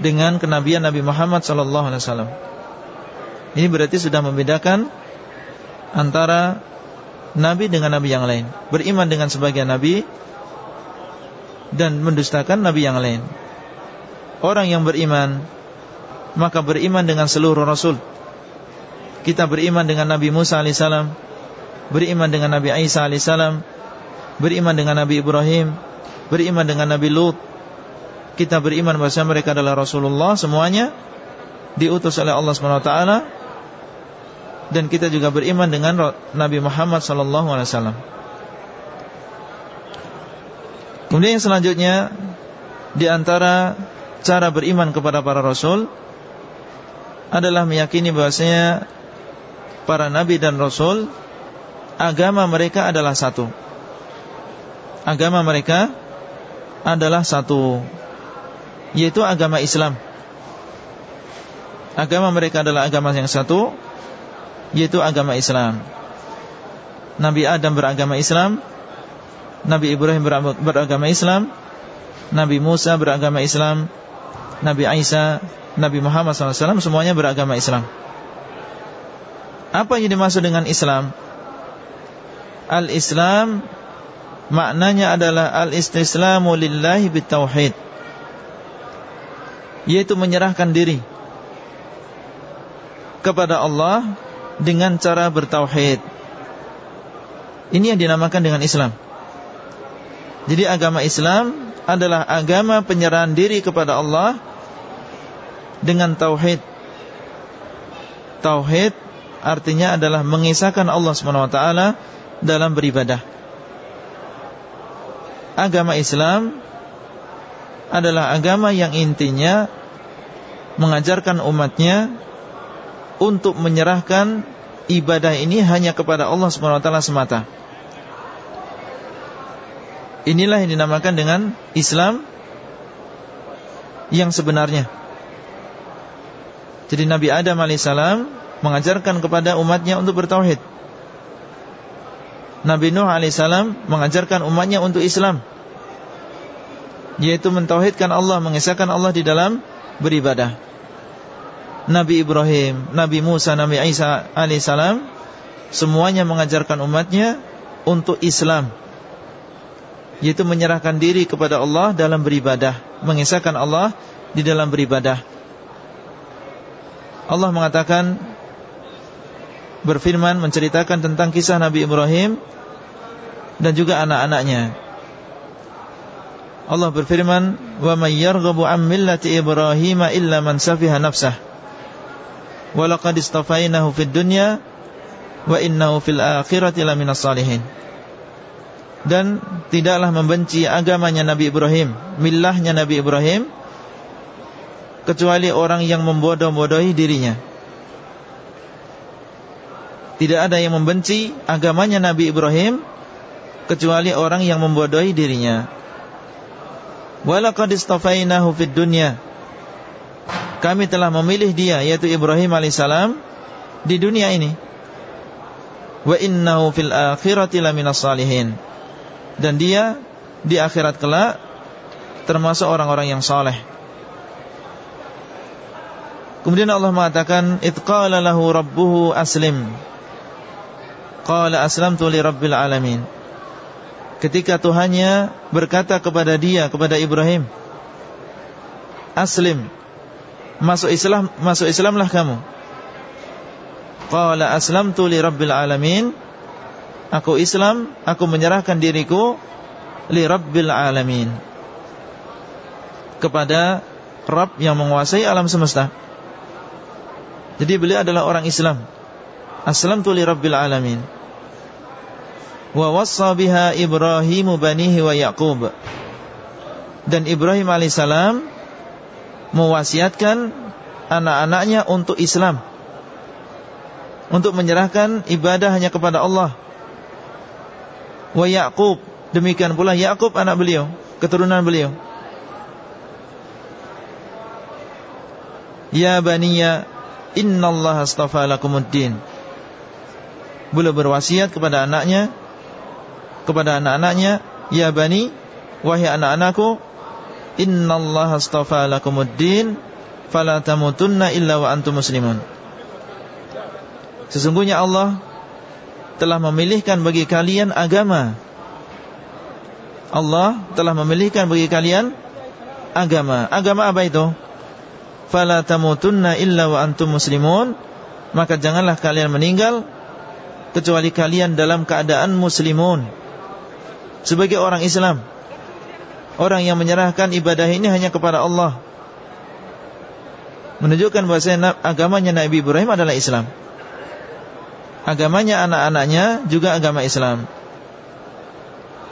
dengan kenabian Nabi Muhammad wasallam. Ini berarti sudah membedakan antara nabi dengan nabi yang lain. Beriman dengan sebagian nabi dan mendustakan nabi yang lain. Orang yang beriman maka beriman dengan seluruh rasul. Kita beriman dengan Nabi Musa alaihissalam, beriman dengan Nabi Isa alaihissalam, beriman dengan Nabi Ibrahim, beriman dengan Nabi Lut kita beriman bahwa mereka adalah Rasulullah semuanya diutus oleh Allah SWT dan kita juga beriman dengan Nabi Muhammad sallallahu alaihi wasallam Kemudian yang selanjutnya di antara cara beriman kepada para rasul adalah meyakini bahwasanya para nabi dan rasul agama mereka adalah satu. Agama mereka adalah satu yaitu agama Islam. Agama mereka adalah agama yang satu yaitu agama Islam. Nabi Adam beragama Islam, Nabi Ibrahim beragama Islam, Nabi Musa beragama Islam, Nabi Isa, Nabi Muhammad SAW semuanya beragama Islam. Apa yang dimaksud dengan Islam? Al-Islam maknanya adalah al-istislamu lillahi bitauhid. Yaitu menyerahkan diri kepada Allah dengan cara bertauhid. Ini yang dinamakan dengan Islam. Jadi agama Islam adalah agama penyerahan diri kepada Allah dengan tauhid. Tauhid artinya adalah mengisahkan Allah SWT dalam beribadah. Agama Islam adalah agama yang intinya mengajarkan umatnya untuk menyerahkan ibadah ini hanya kepada Allah SWT semata. Inilah yang dinamakan dengan Islam yang sebenarnya. Jadi Nabi Adam alaihissalam mengajarkan kepada umatnya untuk bertauhid. Nabi Nuh alaihissalam mengajarkan umatnya untuk Islam Yaitu mentauhidkan Allah Mengisahkan Allah di dalam beribadah Nabi Ibrahim, Nabi Musa, Nabi Isa alaihissalam Semuanya mengajarkan umatnya Untuk Islam Yaitu menyerahkan diri kepada Allah dalam beribadah Mengisahkan Allah di dalam beribadah Allah mengatakan Berfirman menceritakan tentang kisah Nabi Ibrahim dan juga anak-anaknya. Allah berfirman, "Wa may yarghabu 'an millati Ibrahim illa man safiha nafsah. Wa laqad istafainahu fid dunya wa innahu fil akhirati laminas salihin." Dan tidaklah membenci agamanya Nabi Ibrahim, millahnya Nabi Ibrahim kecuali orang yang membodoh-bodohi dirinya. Tidak ada yang membenci agamanya Nabi Ibrahim kecuali orang yang membodohi dirinya. Walaqad istafainahu fid dunya. Kami telah memilih dia yaitu Ibrahim alaihissalam di dunia ini. Wa innahu fil akhirati laminas salihin. Dan dia di akhirat kelak termasuk orang-orang yang saleh. Kemudian Allah mengatakan itqala lahu rabbuhu aslim. Qala aslamtu li rabbil alamin ketika Tuhannya berkata kepada dia kepada Ibrahim Aslim masuk Islam masuk Islamlah kamu. Qala aslamtu li rabbil alamin. Aku Islam aku menyerahkan diriku li rabbil alamin. Kepada Rabb yang menguasai alam semesta. Jadi beliau adalah orang Islam. Aslamtu li rabbil alamin. Wa wassa biha Ibrahim banihi wa Yaqub. Dan Ibrahim alaihissalam mewasiatkan anak-anaknya untuk Islam. Untuk menyerahkan ibadah hanya kepada Allah. Wa Yaqub demikian pula Yaqub anak beliau keturunan beliau. Ya baniya innallaha astafa lakumuddin. Beliau berwasiat kepada anaknya kepada anak-anaknya, "Ya bani, wahai anak-anakku, innallaha astafa lakumuddin fala tamutunna illa wa antum muslimun." Sesungguhnya Allah telah memilihkan bagi kalian agama. Allah telah memilihkan bagi kalian agama. Agama apa itu? Fala tamutunna illa wa antum muslimun. Maka janganlah kalian meninggal kecuali kalian dalam keadaan muslimun sebagai orang Islam Orang yang menyerahkan ibadah ini hanya kepada Allah. Menunjukkan bahwa agamanya Nabi Ibrahim adalah Islam. Agamanya anak-anaknya juga agama Islam.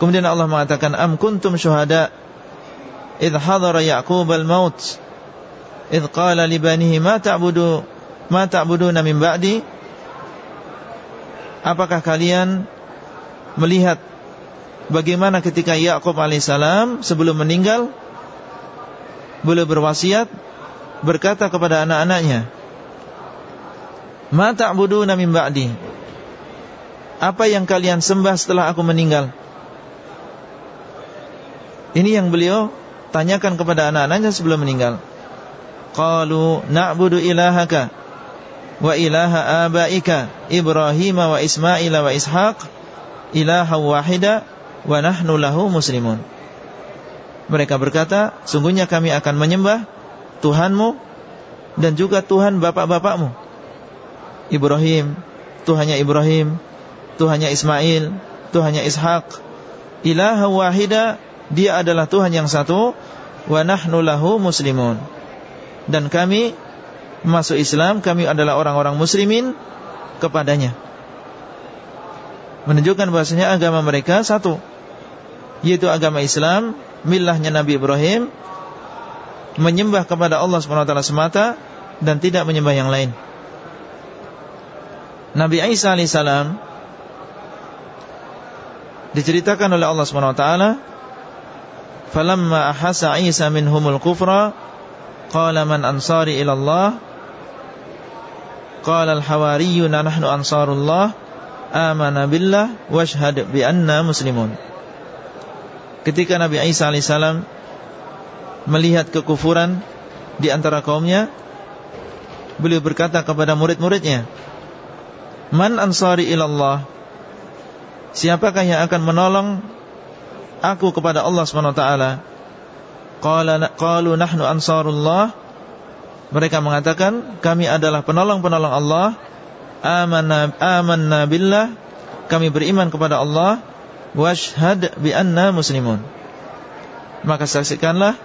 Kemudian Allah mengatakan am kuntum syuhada idh hadara yaqub al-maut idh qala li banihi ma ta'budu ma ta'buduna min ba'di? Apakah kalian melihat bagaimana ketika Yakub alaihissalam sebelum meninggal beliau berwasiat berkata kepada anak-anaknya Ma ta'buduna min ba'di? Apa yang kalian sembah setelah aku meninggal? Ini yang beliau tanyakan kepada anak-anaknya sebelum meninggal. Qalu na'budu ilahaka Wa ilaha abaika Ibrahim wa Ismail wa Ishaq Ilaha wahida Wa nahnu lahu muslimun Mereka berkata Sungguhnya kami akan menyembah Tuhanmu Dan juga Tuhan bapak-bapakmu Ibrahim Tuhannya Ibrahim Tuhannya Ismail Tuhannya Ishaq Ilaha wahida dia adalah Tuhan yang satu wa nahnu lahu muslimun. Dan kami masuk Islam, kami adalah orang-orang muslimin kepadanya. Menunjukkan bahasanya agama mereka satu, yaitu agama Islam, millahnya Nabi Ibrahim, menyembah kepada Allah SWT semata dan tidak menyembah yang lain. Nabi Isa alaihissalam diceritakan oleh Allah SWT falamma ahassa Isa minhumul kufra qala man ansari ila Allah qala al hawariyuna nahnu ansarullah amana billah washhad bi anna muslimun. Ketika Nabi Isa alaihissalam melihat kekufuran di antara kaumnya beliau berkata kepada murid-muridnya man ansari ilallah siapakah yang akan menolong aku kepada Allah SWT qalu nahnu ansarullah. Mereka mengatakan kami adalah penolong-penolong Allah amanna amanna billah. Kami beriman kepada Allah. Washhad bi anna muslimun. Maka saksikanlah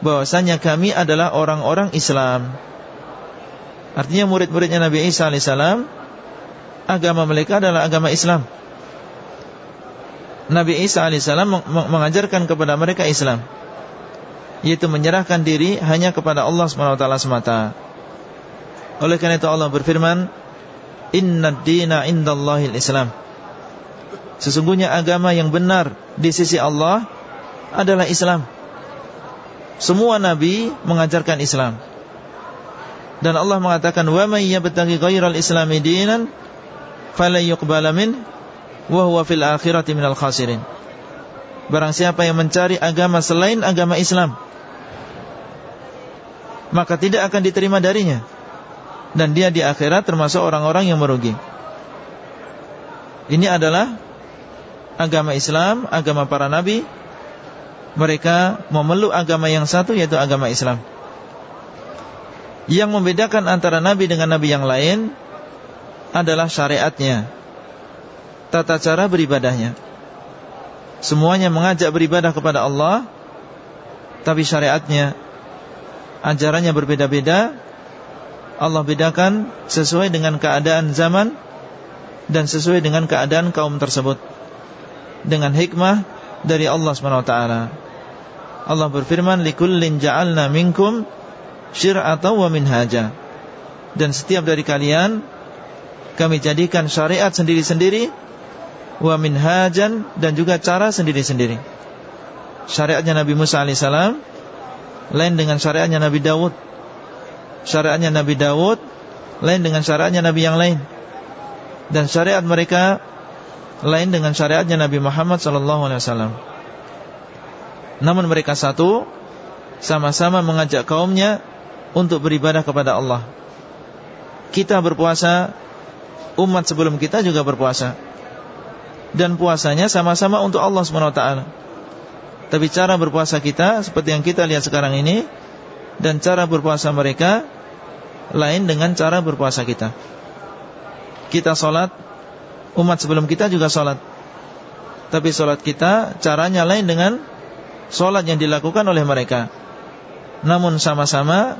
bahwasanya kami adalah orang-orang Islam. Artinya murid-muridnya Nabi Isa alaihissalam agama mereka adalah agama Islam. Nabi Isa alaihissalam mengajarkan kepada mereka Islam. Yaitu menyerahkan diri hanya kepada Allah SWT semata. Oleh karena itu Allah berfirman, Inna dina indallahil Islam. Sesungguhnya agama yang benar di sisi Allah adalah Islam. Semua nabi mengajarkan Islam. Dan Allah mengatakan, "Wa may yabtaghi ghairal islami dinan falan yuqbala wa huwa fil akhirati minal khasirin. Barang siapa yang mencari agama selain agama Islam maka tidak akan diterima darinya dan dia di akhirat termasuk orang-orang yang merugi. Ini adalah agama Islam, agama para nabi. Mereka memeluk agama yang satu yaitu agama Islam. Yang membedakan antara nabi dengan nabi yang lain adalah syariatnya tata cara beribadahnya. Semuanya mengajak beribadah kepada Allah Tapi syariatnya Ajarannya berbeda-beda Allah bedakan sesuai dengan keadaan zaman Dan sesuai dengan keadaan kaum tersebut Dengan hikmah dari Allah SWT Allah berfirman Likullin ja'alna minkum Syir'ata wa minhaja Dan setiap dari kalian Kami jadikan syariat sendiri-sendiri wa minhajan dan juga cara sendiri-sendiri. Syariatnya Nabi Musa alaihissalam lain dengan syariatnya Nabi Dawud. Syariatnya Nabi Dawud lain dengan syariatnya Nabi yang lain. Dan syariat mereka lain dengan syariatnya Nabi Muhammad sallallahu alaihi wasallam. Namun mereka satu sama-sama mengajak kaumnya untuk beribadah kepada Allah. Kita berpuasa, umat sebelum kita juga berpuasa dan puasanya sama-sama untuk Allah SWT Tapi cara berpuasa kita seperti yang kita lihat sekarang ini Dan cara berpuasa mereka Lain dengan cara berpuasa kita. Kita sholat Umat sebelum kita juga sholat. Tapi sholat kita caranya lain dengan Sholat yang dilakukan oleh mereka. Namun sama-sama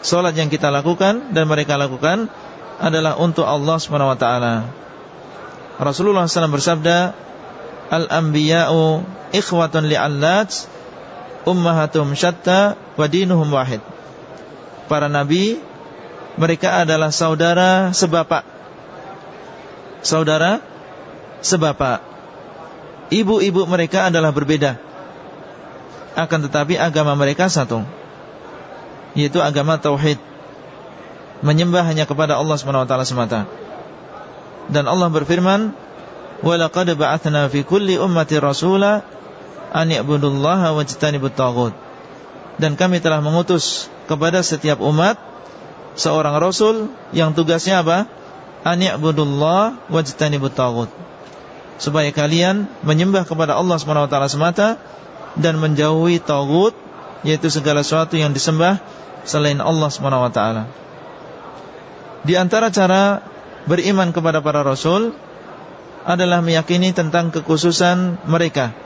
Sholat yang kita lakukan dan mereka lakukan Adalah untuk Allah SWT Rasulullah SAW bersabda al-anbiya'u ikhwatun li'allat ummahatum syatta wa dinuhum wahid. Para nabi mereka adalah saudara sebapak. Saudara sebapak. Ibu-ibu mereka adalah berbeda. Akan tetapi agama mereka satu. Yaitu agama tauhid. Menyembah hanya kepada Allah SWT semata. Dan Allah berfirman, "Walaqad ba'atsna fi kulli ummati rasula an ya'budullaha wajtanibut taghut." Dan kami telah mengutus kepada setiap umat seorang rasul yang tugasnya apa? An ya'budullah wajtanibut taghut. Supaya kalian menyembah kepada Allah SWT semata dan menjauhi taghut yaitu segala sesuatu yang disembah selain Allah SWT. Di antara cara beriman kepada para rasul adalah meyakini tentang kekhususan mereka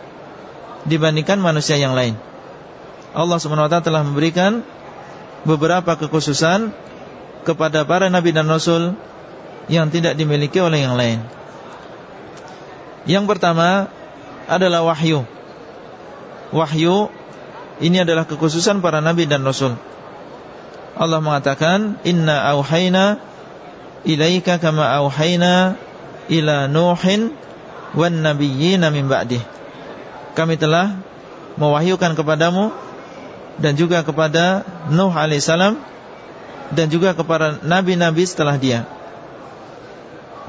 dibandingkan manusia yang lain. Allah SWT telah memberikan beberapa kekhususan kepada para nabi dan rasul yang tidak dimiliki oleh yang lain. Yang pertama adalah wahyu. Wahyu ini adalah kekhususan para nabi dan rasul. Allah mengatakan, "Inna auhayna ilaika kama auhayna ila Nuhin wan nabiyyina min ba'dih. Kami telah mewahyukan kepadamu dan juga kepada Nuh alaihissalam dan juga kepada nabi-nabi setelah dia.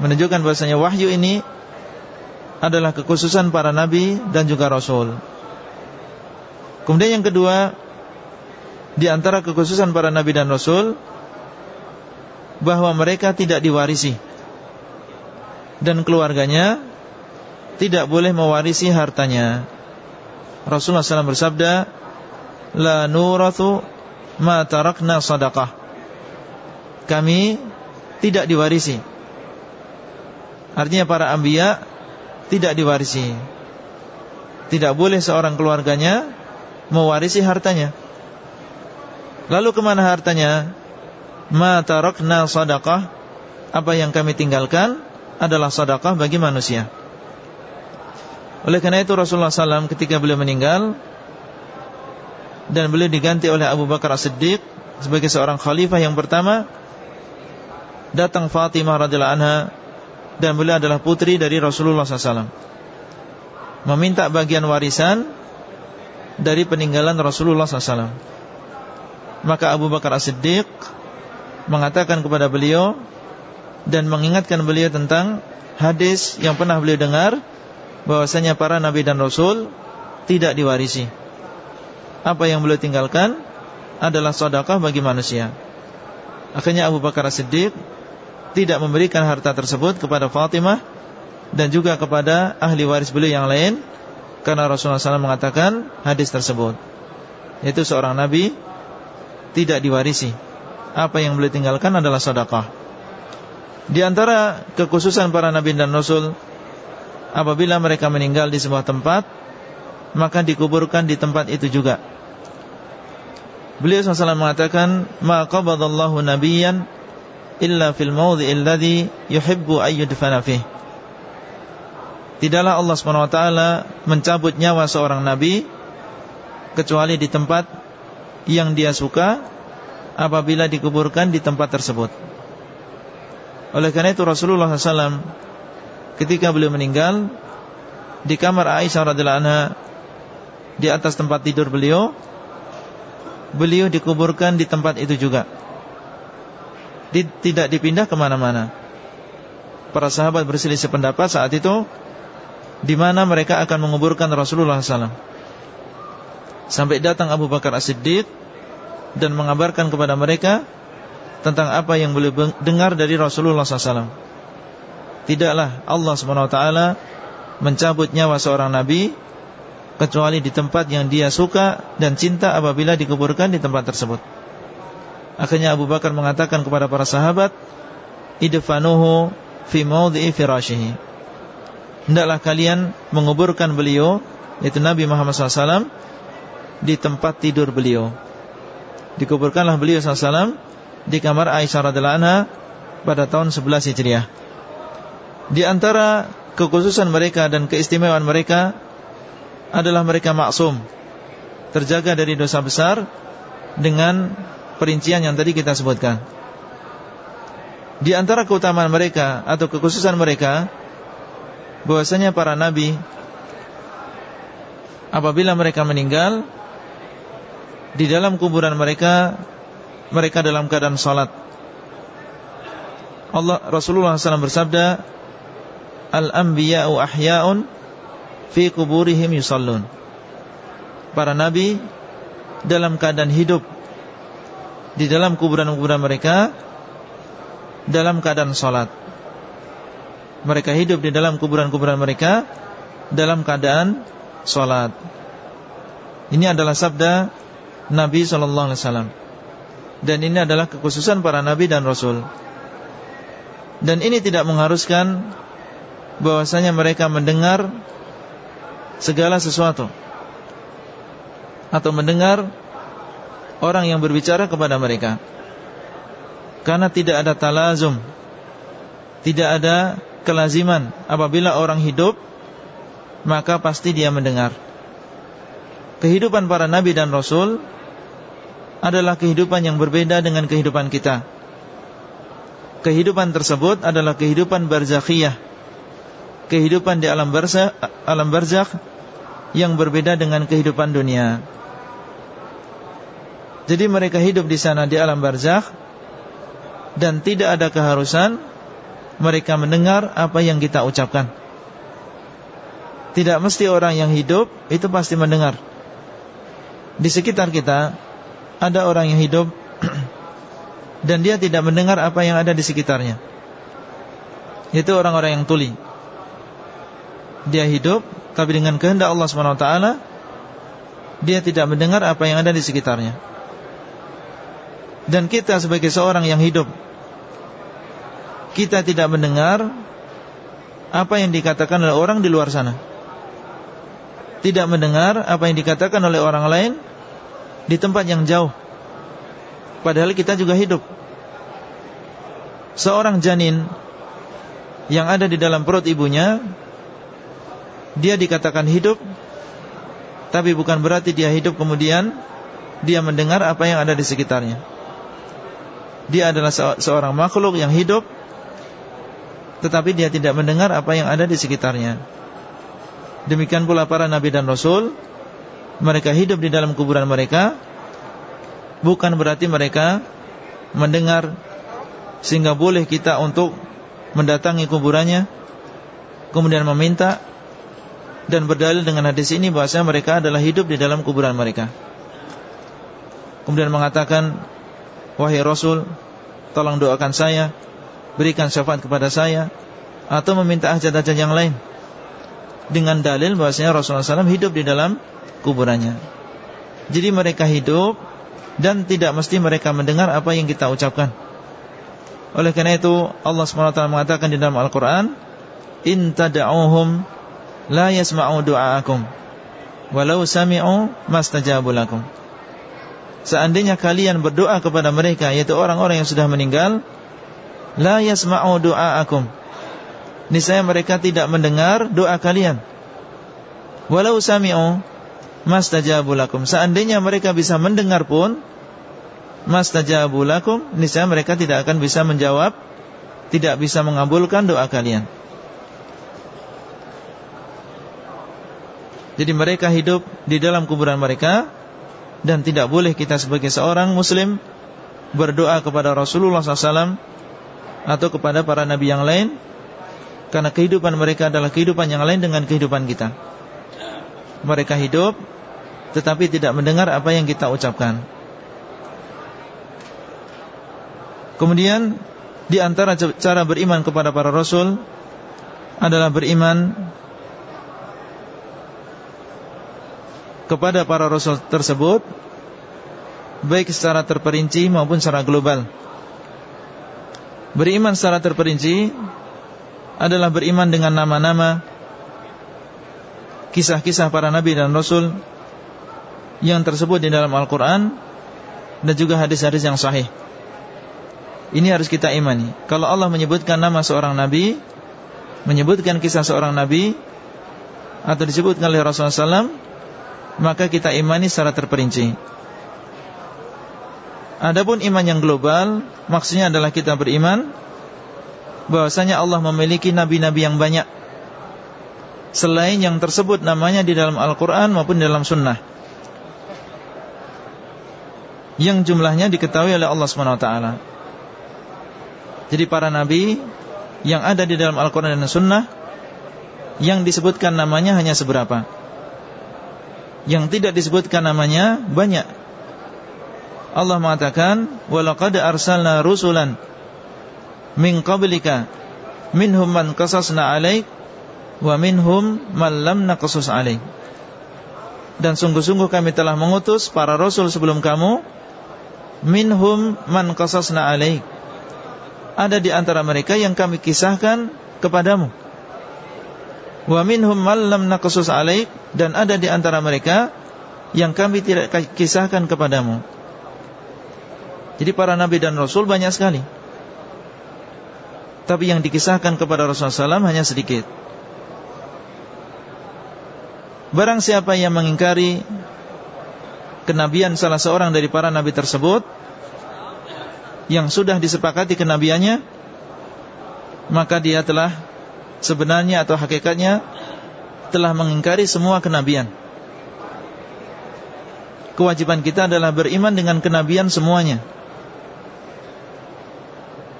Menunjukkan bahasanya wahyu ini adalah kekhususan para nabi dan juga rasul. Kemudian yang kedua, di antara kekhususan para nabi dan rasul bahwa mereka tidak diwarisi dan keluarganya tidak boleh mewarisi hartanya. Rasulullah SAW bersabda, "La nurathu ma tarakna sadaqah." Kami tidak diwarisi. Artinya para anbiya tidak diwarisi. Tidak boleh seorang keluarganya mewarisi hartanya. Lalu ke mana hartanya? ma tarakna sadaqah apa yang kami tinggalkan adalah sadaqah bagi manusia. Oleh karena itu Rasulullah SAW ketika beliau meninggal dan beliau diganti oleh Abu Bakar As-Siddiq sebagai seorang khalifah yang pertama, datang Fatimah radhiyallahu anha dan beliau adalah putri dari Rasulullah SAW. Meminta bagian warisan dari peninggalan Rasulullah SAW. Maka Abu Bakar As-Siddiq mengatakan kepada beliau dan mengingatkan beliau tentang hadis yang pernah beliau dengar bahwasanya para nabi dan rasul tidak diwarisi. Apa yang beliau tinggalkan adalah sedekah bagi manusia. Akhirnya Abu Bakar As-Siddiq tidak memberikan harta tersebut kepada Fatimah dan juga kepada ahli waris beliau yang lain karena Rasulullah SAW mengatakan hadis tersebut yaitu seorang nabi tidak diwarisi apa yang beliau tinggalkan adalah sedekah. Di antara kekhususan para nabi dan rasul apabila mereka meninggal di sebuah tempat maka dikuburkan di tempat itu juga. Beliau SAW mengatakan, "Ma qabadallahu nabiyyan illa fil mawdhi'il ladzi yuhibbu ayyudfana fih." Tidaklah Allah SWT mencabut nyawa seorang nabi kecuali di tempat yang dia suka apabila dikuburkan di tempat tersebut. Oleh karena itu Rasulullah SAW ketika beliau meninggal di kamar Aisyah radhiallahu anha di atas tempat tidur beliau, beliau dikuburkan di tempat itu juga. Di, tidak dipindah ke mana-mana. Para sahabat berselisih pendapat saat itu di mana mereka akan menguburkan Rasulullah SAW. Sampai datang Abu Bakar As-Siddiq dan mengabarkan kepada mereka tentang apa yang boleh dengar dari Rasulullah SAW. Tidaklah Allah SWT mencabut nyawa seorang Nabi kecuali di tempat yang dia suka dan cinta apabila dikuburkan di tempat tersebut. Akhirnya Abu Bakar mengatakan kepada para sahabat, idfanuhu fi mawdhi'i firashihi. Hendaklah kalian menguburkan beliau, yaitu Nabi Muhammad SAW, di tempat tidur beliau dikuburkanlah beliau SAW di kamar Aisyah radhiallahu anha pada tahun 11 Hijriah. Di antara kekhususan mereka dan keistimewaan mereka adalah mereka maksum, terjaga dari dosa besar dengan perincian yang tadi kita sebutkan. Di antara keutamaan mereka atau kekhususan mereka bahwasanya para nabi apabila mereka meninggal di dalam kuburan mereka mereka dalam keadaan salat. Allah Rasulullah SAW bersabda, Al-anbiya'u ahya'un fi kuburihim yusallun. Para nabi dalam keadaan hidup di dalam kuburan-kuburan mereka dalam keadaan salat. Mereka hidup di dalam kuburan-kuburan mereka dalam keadaan salat. Ini adalah sabda Nabi sallallahu alaihi wasallam. Dan ini adalah kekhususan para nabi dan rasul. Dan ini tidak mengharuskan bahwasanya mereka mendengar segala sesuatu atau mendengar orang yang berbicara kepada mereka. Karena tidak ada talazum, tidak ada kelaziman apabila orang hidup maka pasti dia mendengar. Kehidupan para nabi dan rasul adalah kehidupan yang berbeda dengan kehidupan kita. Kehidupan tersebut adalah kehidupan barzakhiyah kehidupan di alam barzakh, alam barzakh yang berbeda dengan kehidupan dunia. Jadi mereka hidup di sana di alam barzakh dan tidak ada keharusan mereka mendengar apa yang kita ucapkan. Tidak mesti orang yang hidup itu pasti mendengar. Di sekitar kita ada orang yang hidup dan dia tidak mendengar apa yang ada di sekitarnya. Itu orang-orang yang tuli dia hidup tapi dengan kehendak Allah SWT dia tidak mendengar apa yang ada di sekitarnya. Dan kita sebagai seorang yang hidup kita tidak mendengar apa yang dikatakan oleh orang di luar sana. Tidak mendengar apa yang dikatakan oleh orang lain di tempat yang jauh. Padahal kita juga hidup. Seorang janin yang ada di dalam perut ibunya dia dikatakan hidup Tapi bukan berarti dia hidup kemudian Dia mendengar apa yang ada di sekitarnya Dia adalah seorang makhluk yang hidup Tetapi dia tidak mendengar apa yang ada di sekitarnya Demikian pula para nabi dan rasul Mereka hidup di dalam kuburan mereka Bukan berarti mereka Mendengar Sehingga boleh kita untuk Mendatangi kuburannya Kemudian meminta dan berdalil dengan hadis ini bahwasanya mereka adalah hidup di dalam kuburan mereka. Kemudian mengatakan, "Wahai Rasul, tolong doakan saya, berikan syafaat kepada saya atau meminta hajat-hajat yang lain." Dengan dalil bahwasanya Rasulullah SAW hidup di dalam kuburannya. Jadi mereka hidup dan tidak mesti mereka mendengar apa yang kita ucapkan. Oleh karena itu Allah SWT mengatakan di dalam Al-Quran In tada'uhum la yasma'u du'aakum walau sami'u mastajabu lakum. Seandainya kalian berdoa kepada mereka yaitu orang-orang yang sudah meninggal, la yasma'u du'aakum. Niscaya mereka tidak mendengar doa kalian. Walau sami'u mastajabu lakum. Seandainya mereka bisa mendengar pun mastajabu lakum, niscaya mereka tidak akan bisa menjawab, tidak bisa mengabulkan doa kalian. Jadi mereka hidup di dalam kuburan mereka Dan tidak boleh kita sebagai seorang muslim Berdoa kepada Rasulullah SAW Atau kepada para nabi yang lain Karena kehidupan mereka adalah kehidupan yang lain dengan kehidupan kita. Mereka hidup Tetapi tidak mendengar apa yang kita ucapkan. Kemudian Di antara cara beriman kepada para Rasul Adalah beriman kepada para rasul tersebut baik secara terperinci maupun secara global. Beriman secara terperinci adalah beriman dengan nama-nama kisah-kisah para nabi dan rasul yang tersebut di dalam Al-Qur'an dan juga hadis-hadis yang sahih. Ini harus kita imani. Kalau Allah menyebutkan nama seorang nabi, menyebutkan kisah seorang nabi atau disebutkan oleh Rasulullah SAW, maka kita imani secara terperinci. Adapun iman yang global, maksudnya adalah kita beriman bahwasanya Allah memiliki nabi-nabi yang banyak. Selain yang tersebut namanya di dalam Al-Quran maupun di dalam Sunnah. Yang jumlahnya diketahui oleh Allah SWT jadi para nabi yang ada di dalam Al-Quran dan Sunnah yang disebutkan namanya hanya seberapa yang tidak disebutkan namanya banyak. Allah mengatakan walaqad arsalna rusulan min qablika minhum man qasasna alaik wa minhum man lam naqsus alaik. Dan sungguh-sungguh kami telah mengutus para rasul sebelum kamu minhum man qasasna alaik. Ada di antara mereka yang kami kisahkan kepadamu wa minhum man lam naqsus dan ada di antara mereka yang kami tidak kisahkan kepadamu. Jadi para nabi dan rasul banyak sekali. Tapi yang dikisahkan kepada Rasulullah SAW hanya sedikit. Barang siapa yang mengingkari Kenabian salah seorang dari para nabi tersebut Yang sudah disepakati kenabiannya Maka dia telah Sebenarnya atau hakikatnya Telah mengingkari semua kenabian Kewajiban kita adalah beriman dengan kenabian semuanya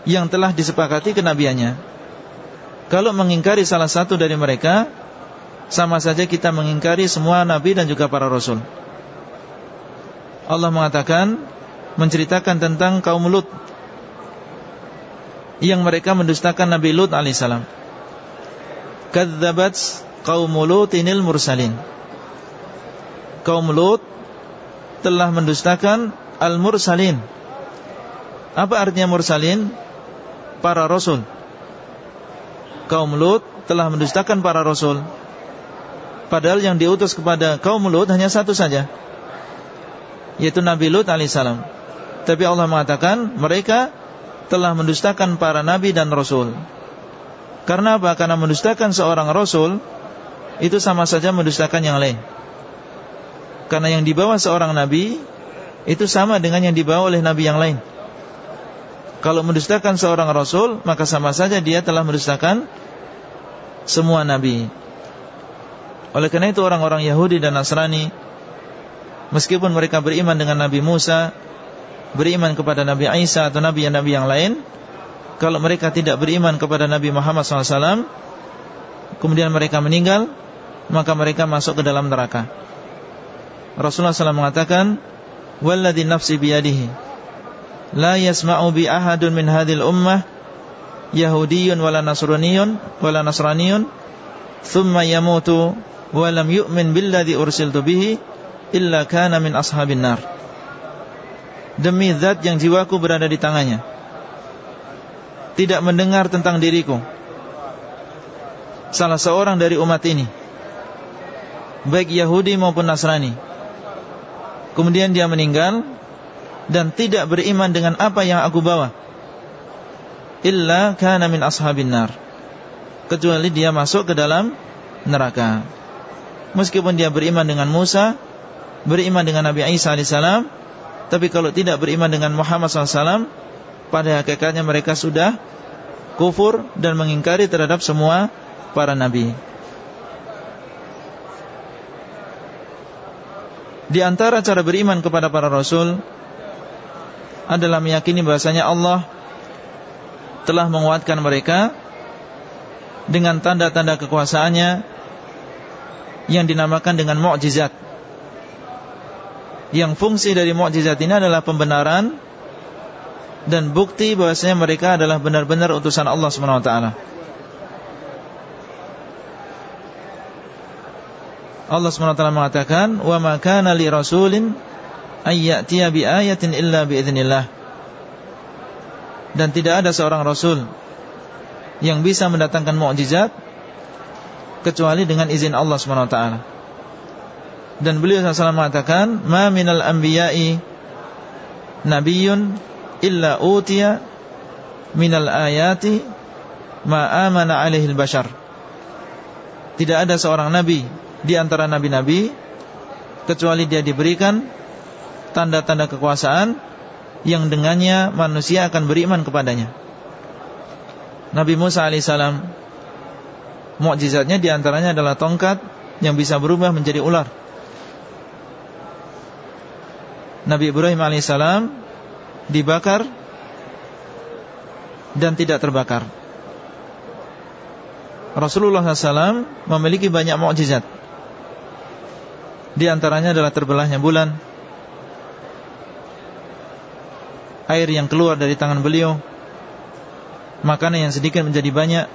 Yang telah disepakati kenabiannya Kalau mengingkari salah satu dari mereka sama saja kita mengingkari semua nabi dan juga para rasul. Allah mengatakan menceritakan tentang kaum Lut yang mereka mendustakan Nabi Lut alaihissalam. Kadzabat kaum Lutinil mursalin. Kaum Lut telah mendustakan al-mursalin. Apa artinya mursalin? Para rasul. Kaum Lut telah mendustakan para rasul. Padahal yang diutus kepada kaum Lut hanya satu saja Yaitu Nabi Lut alaihissalam Tapi Allah mengatakan Mereka telah mendustakan para Nabi dan Rasul Karena apa? Karena mendustakan seorang Rasul Itu sama saja mendustakan yang lain. Karena yang dibawa seorang Nabi Itu sama dengan yang dibawa oleh Nabi yang lain. Kalau mendustakan seorang Rasul Maka sama saja dia telah mendustakan Semua Nabi. Oleh karena itu orang-orang Yahudi dan Nasrani Meskipun mereka beriman dengan Nabi Musa Beriman kepada Nabi Isa atau Nabi yang Nabi yang lain Kalau mereka tidak beriman kepada Nabi Muhammad SAW Kemudian mereka meninggal Maka mereka masuk ke dalam neraka. Rasulullah SAW mengatakan Walladhi nafsi biyadihi La yasma'u bi ahadun min hadil ummah Yahudiyun wala nasraniyun Wala nasraniyun Thumma yamutu walam yu'min billadhi ursiltu bihi illa kana min ashabin nar. Demi zat yang jiwaku berada di tangannya tidak mendengar tentang diriku. Salah seorang dari umat ini baik Yahudi maupun Nasrani. Kemudian dia meninggal dan tidak beriman dengan apa yang aku bawa. Illa kana min ashabin nar. Kecuali dia masuk ke dalam neraka. Meskipun dia beriman dengan Musa Beriman dengan Nabi Isa AS Tapi kalau tidak beriman dengan Muhammad SAW Pada hakikatnya mereka sudah Kufur dan mengingkari terhadap semua para Nabi Di antara cara beriman kepada para Rasul Adalah meyakini bahasanya Allah Telah menguatkan mereka Dengan tanda-tanda kekuasaannya yang dinamakan dengan mukjizat. Yang fungsi dari mukjizat ini adalah pembenaran dan bukti bahwasanya mereka adalah benar-benar utusan Allah Subhanahu wa taala. Allah Subhanahu wa taala mengatakan, "Wa ma kana li rasulin ay ya'tiya bi ayatin illa bi idznillah." Dan tidak ada seorang rasul yang bisa mendatangkan mukjizat kecuali dengan izin Allah Swt. Dan beliau SAW mengatakan, "Ma minal anbiya'i nabiyyun illa utiya minal ayati ma amana alaihi bashar Tidak ada seorang nabi di antara nabi-nabi kecuali dia diberikan tanda-tanda kekuasaan yang dengannya manusia akan beriman kepadanya. Nabi Musa alaihissalam mukjizatnya di antaranya adalah tongkat yang bisa berubah menjadi ular. Nabi Ibrahim alaihissalam dibakar dan tidak terbakar. Rasulullah SAW memiliki banyak mukjizat. Di antaranya adalah terbelahnya bulan, air yang keluar dari tangan beliau Makanan yang sedikit menjadi banyak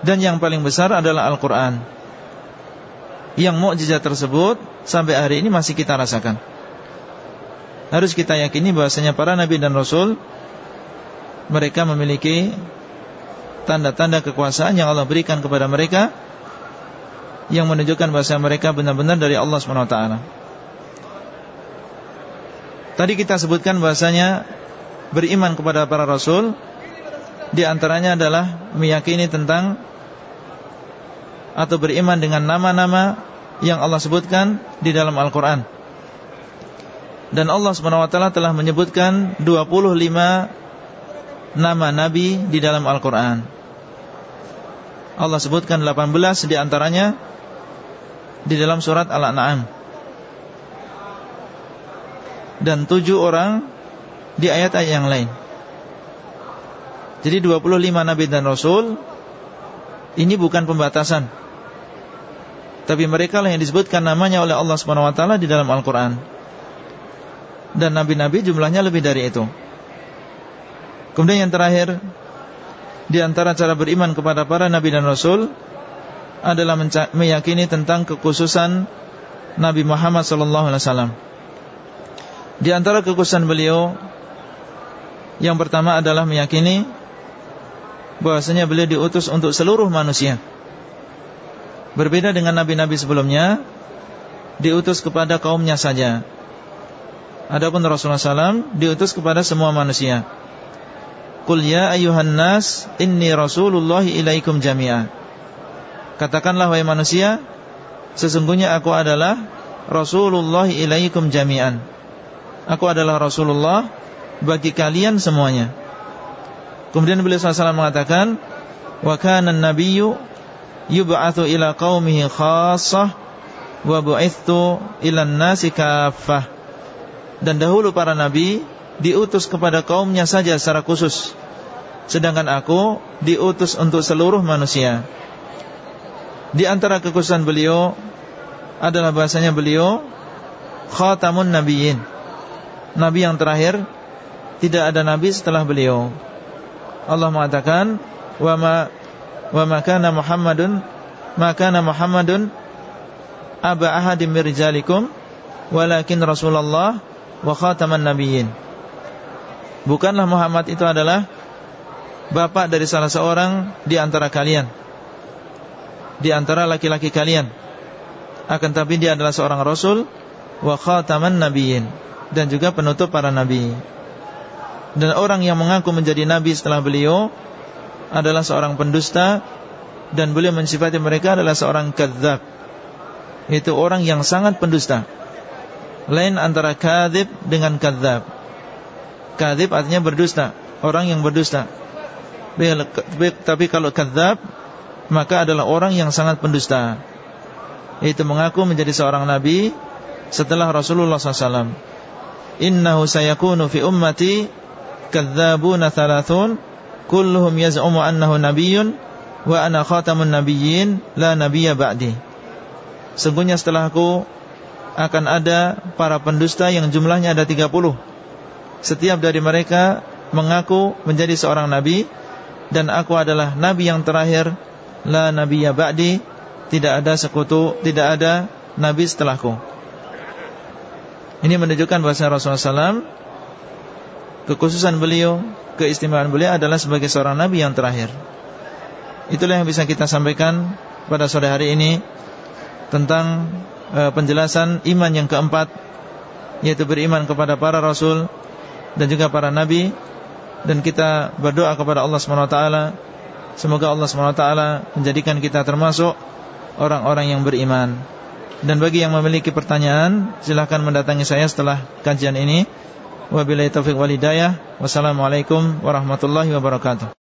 Dan yang paling besar adalah Al-Quran Yang mukjizat tersebut Sampai hari ini masih kita rasakan Harus kita yakini bahasanya para Nabi dan Rasul Mereka memiliki Tanda-tanda kekuasaan yang Allah berikan kepada mereka Yang menunjukkan bahasa mereka benar-benar dari Allah SWT Tadi kita sebutkan bahasanya beriman kepada para rasul di antaranya adalah meyakini tentang atau beriman dengan nama-nama yang Allah sebutkan di dalam Al-Qur'an. Dan Allah SWT telah menyebutkan 25 nama nabi di dalam Al-Qur'an. Allah sebutkan 18 di antaranya di dalam surat Al-An'am dan tujuh orang di ayat-ayat yang lain. Jadi 25 nabi dan rasul ini bukan pembatasan. Tapi mereka lah yang disebutkan namanya oleh Allah taala di dalam Al-Qur'an. Dan nabi-nabi jumlahnya lebih dari itu. Kemudian yang terakhir di antara cara beriman kepada para nabi dan rasul adalah meyakini tentang kekhususan Nabi Muhammad sallallahu alaihi wasallam. Di antara kekhususan beliau Yang pertama adalah meyakini bahwasanya beliau diutus untuk seluruh manusia Berbeda dengan nabi-nabi sebelumnya Diutus kepada kaumnya saja Adapun Rasulullah SAW diutus kepada semua manusia Qul ya ayuhan nas inni rasulullahi ilaikum jami'a Katakanlah wahai manusia Sesungguhnya aku adalah Rasulullah ilaikum jami'an Aku adalah Rasulullah bagi kalian semuanya. Kemudian beliau SAW mengatakan, wa kana an-nabiyyu yub'atsu ila qaumihi khassah wa ila an-nasi kaffah. Dan dahulu para nabi diutus kepada kaumnya saja secara khusus. Sedangkan aku diutus untuk seluruh manusia. Di antara kekhususan beliau adalah bahasanya beliau khatamun nabiyyin Nabi yang terakhir Tidak ada Nabi setelah beliau Allah mengatakan Wa ma wa makana Muhammadun makana Muhammadun aba ahadim mirjalikum walakin Rasulullah wa khataman nabiyyin Bukanlah Muhammad itu adalah bapak dari salah seorang di antara kalian di antara laki-laki kalian akan tapi dia adalah seorang rasul wa khataman nabiyyin dan juga penutup para nabi. Dan orang yang mengaku menjadi nabi setelah beliau adalah seorang pendusta dan beliau mensifati mereka adalah seorang kadzab. Itu orang yang sangat pendusta. Lain antara kadzib dengan kadzab. Kadzib artinya berdusta, orang yang berdusta. Tapi kalau kadzab maka adalah orang yang sangat pendusta. Itu mengaku menjadi seorang nabi setelah Rasulullah SAW innahu sayakunu fi ummati kadzabuna thalathun kulluhum yaz'umu annahu nabiyyun wa ana khatamun nabiyyin la nabiyya ba'di Sungguhnya setelahku akan ada para pendusta yang jumlahnya ada 30 Setiap dari mereka mengaku menjadi seorang nabi dan aku adalah nabi yang terakhir la nabiyya ba'di tidak ada sekutu tidak ada nabi setelahku. Ini menunjukkan bahasa Rasulullah SAW Kekhususan beliau Keistimewaan beliau adalah sebagai seorang Nabi yang terakhir. Itulah yang bisa kita sampaikan pada sore hari ini Tentang penjelasan iman yang keempat Yaitu beriman kepada para Rasul Dan juga para Nabi. Dan kita berdoa kepada Allah SWT semoga Allah SWT menjadikan kita termasuk orang-orang yang beriman. Dan bagi yang memiliki pertanyaan silahkan mendatangi saya setelah kajian ini. Wabillahi taufiq walidayah wassalamualaikum warahmatullahi wabarakatuh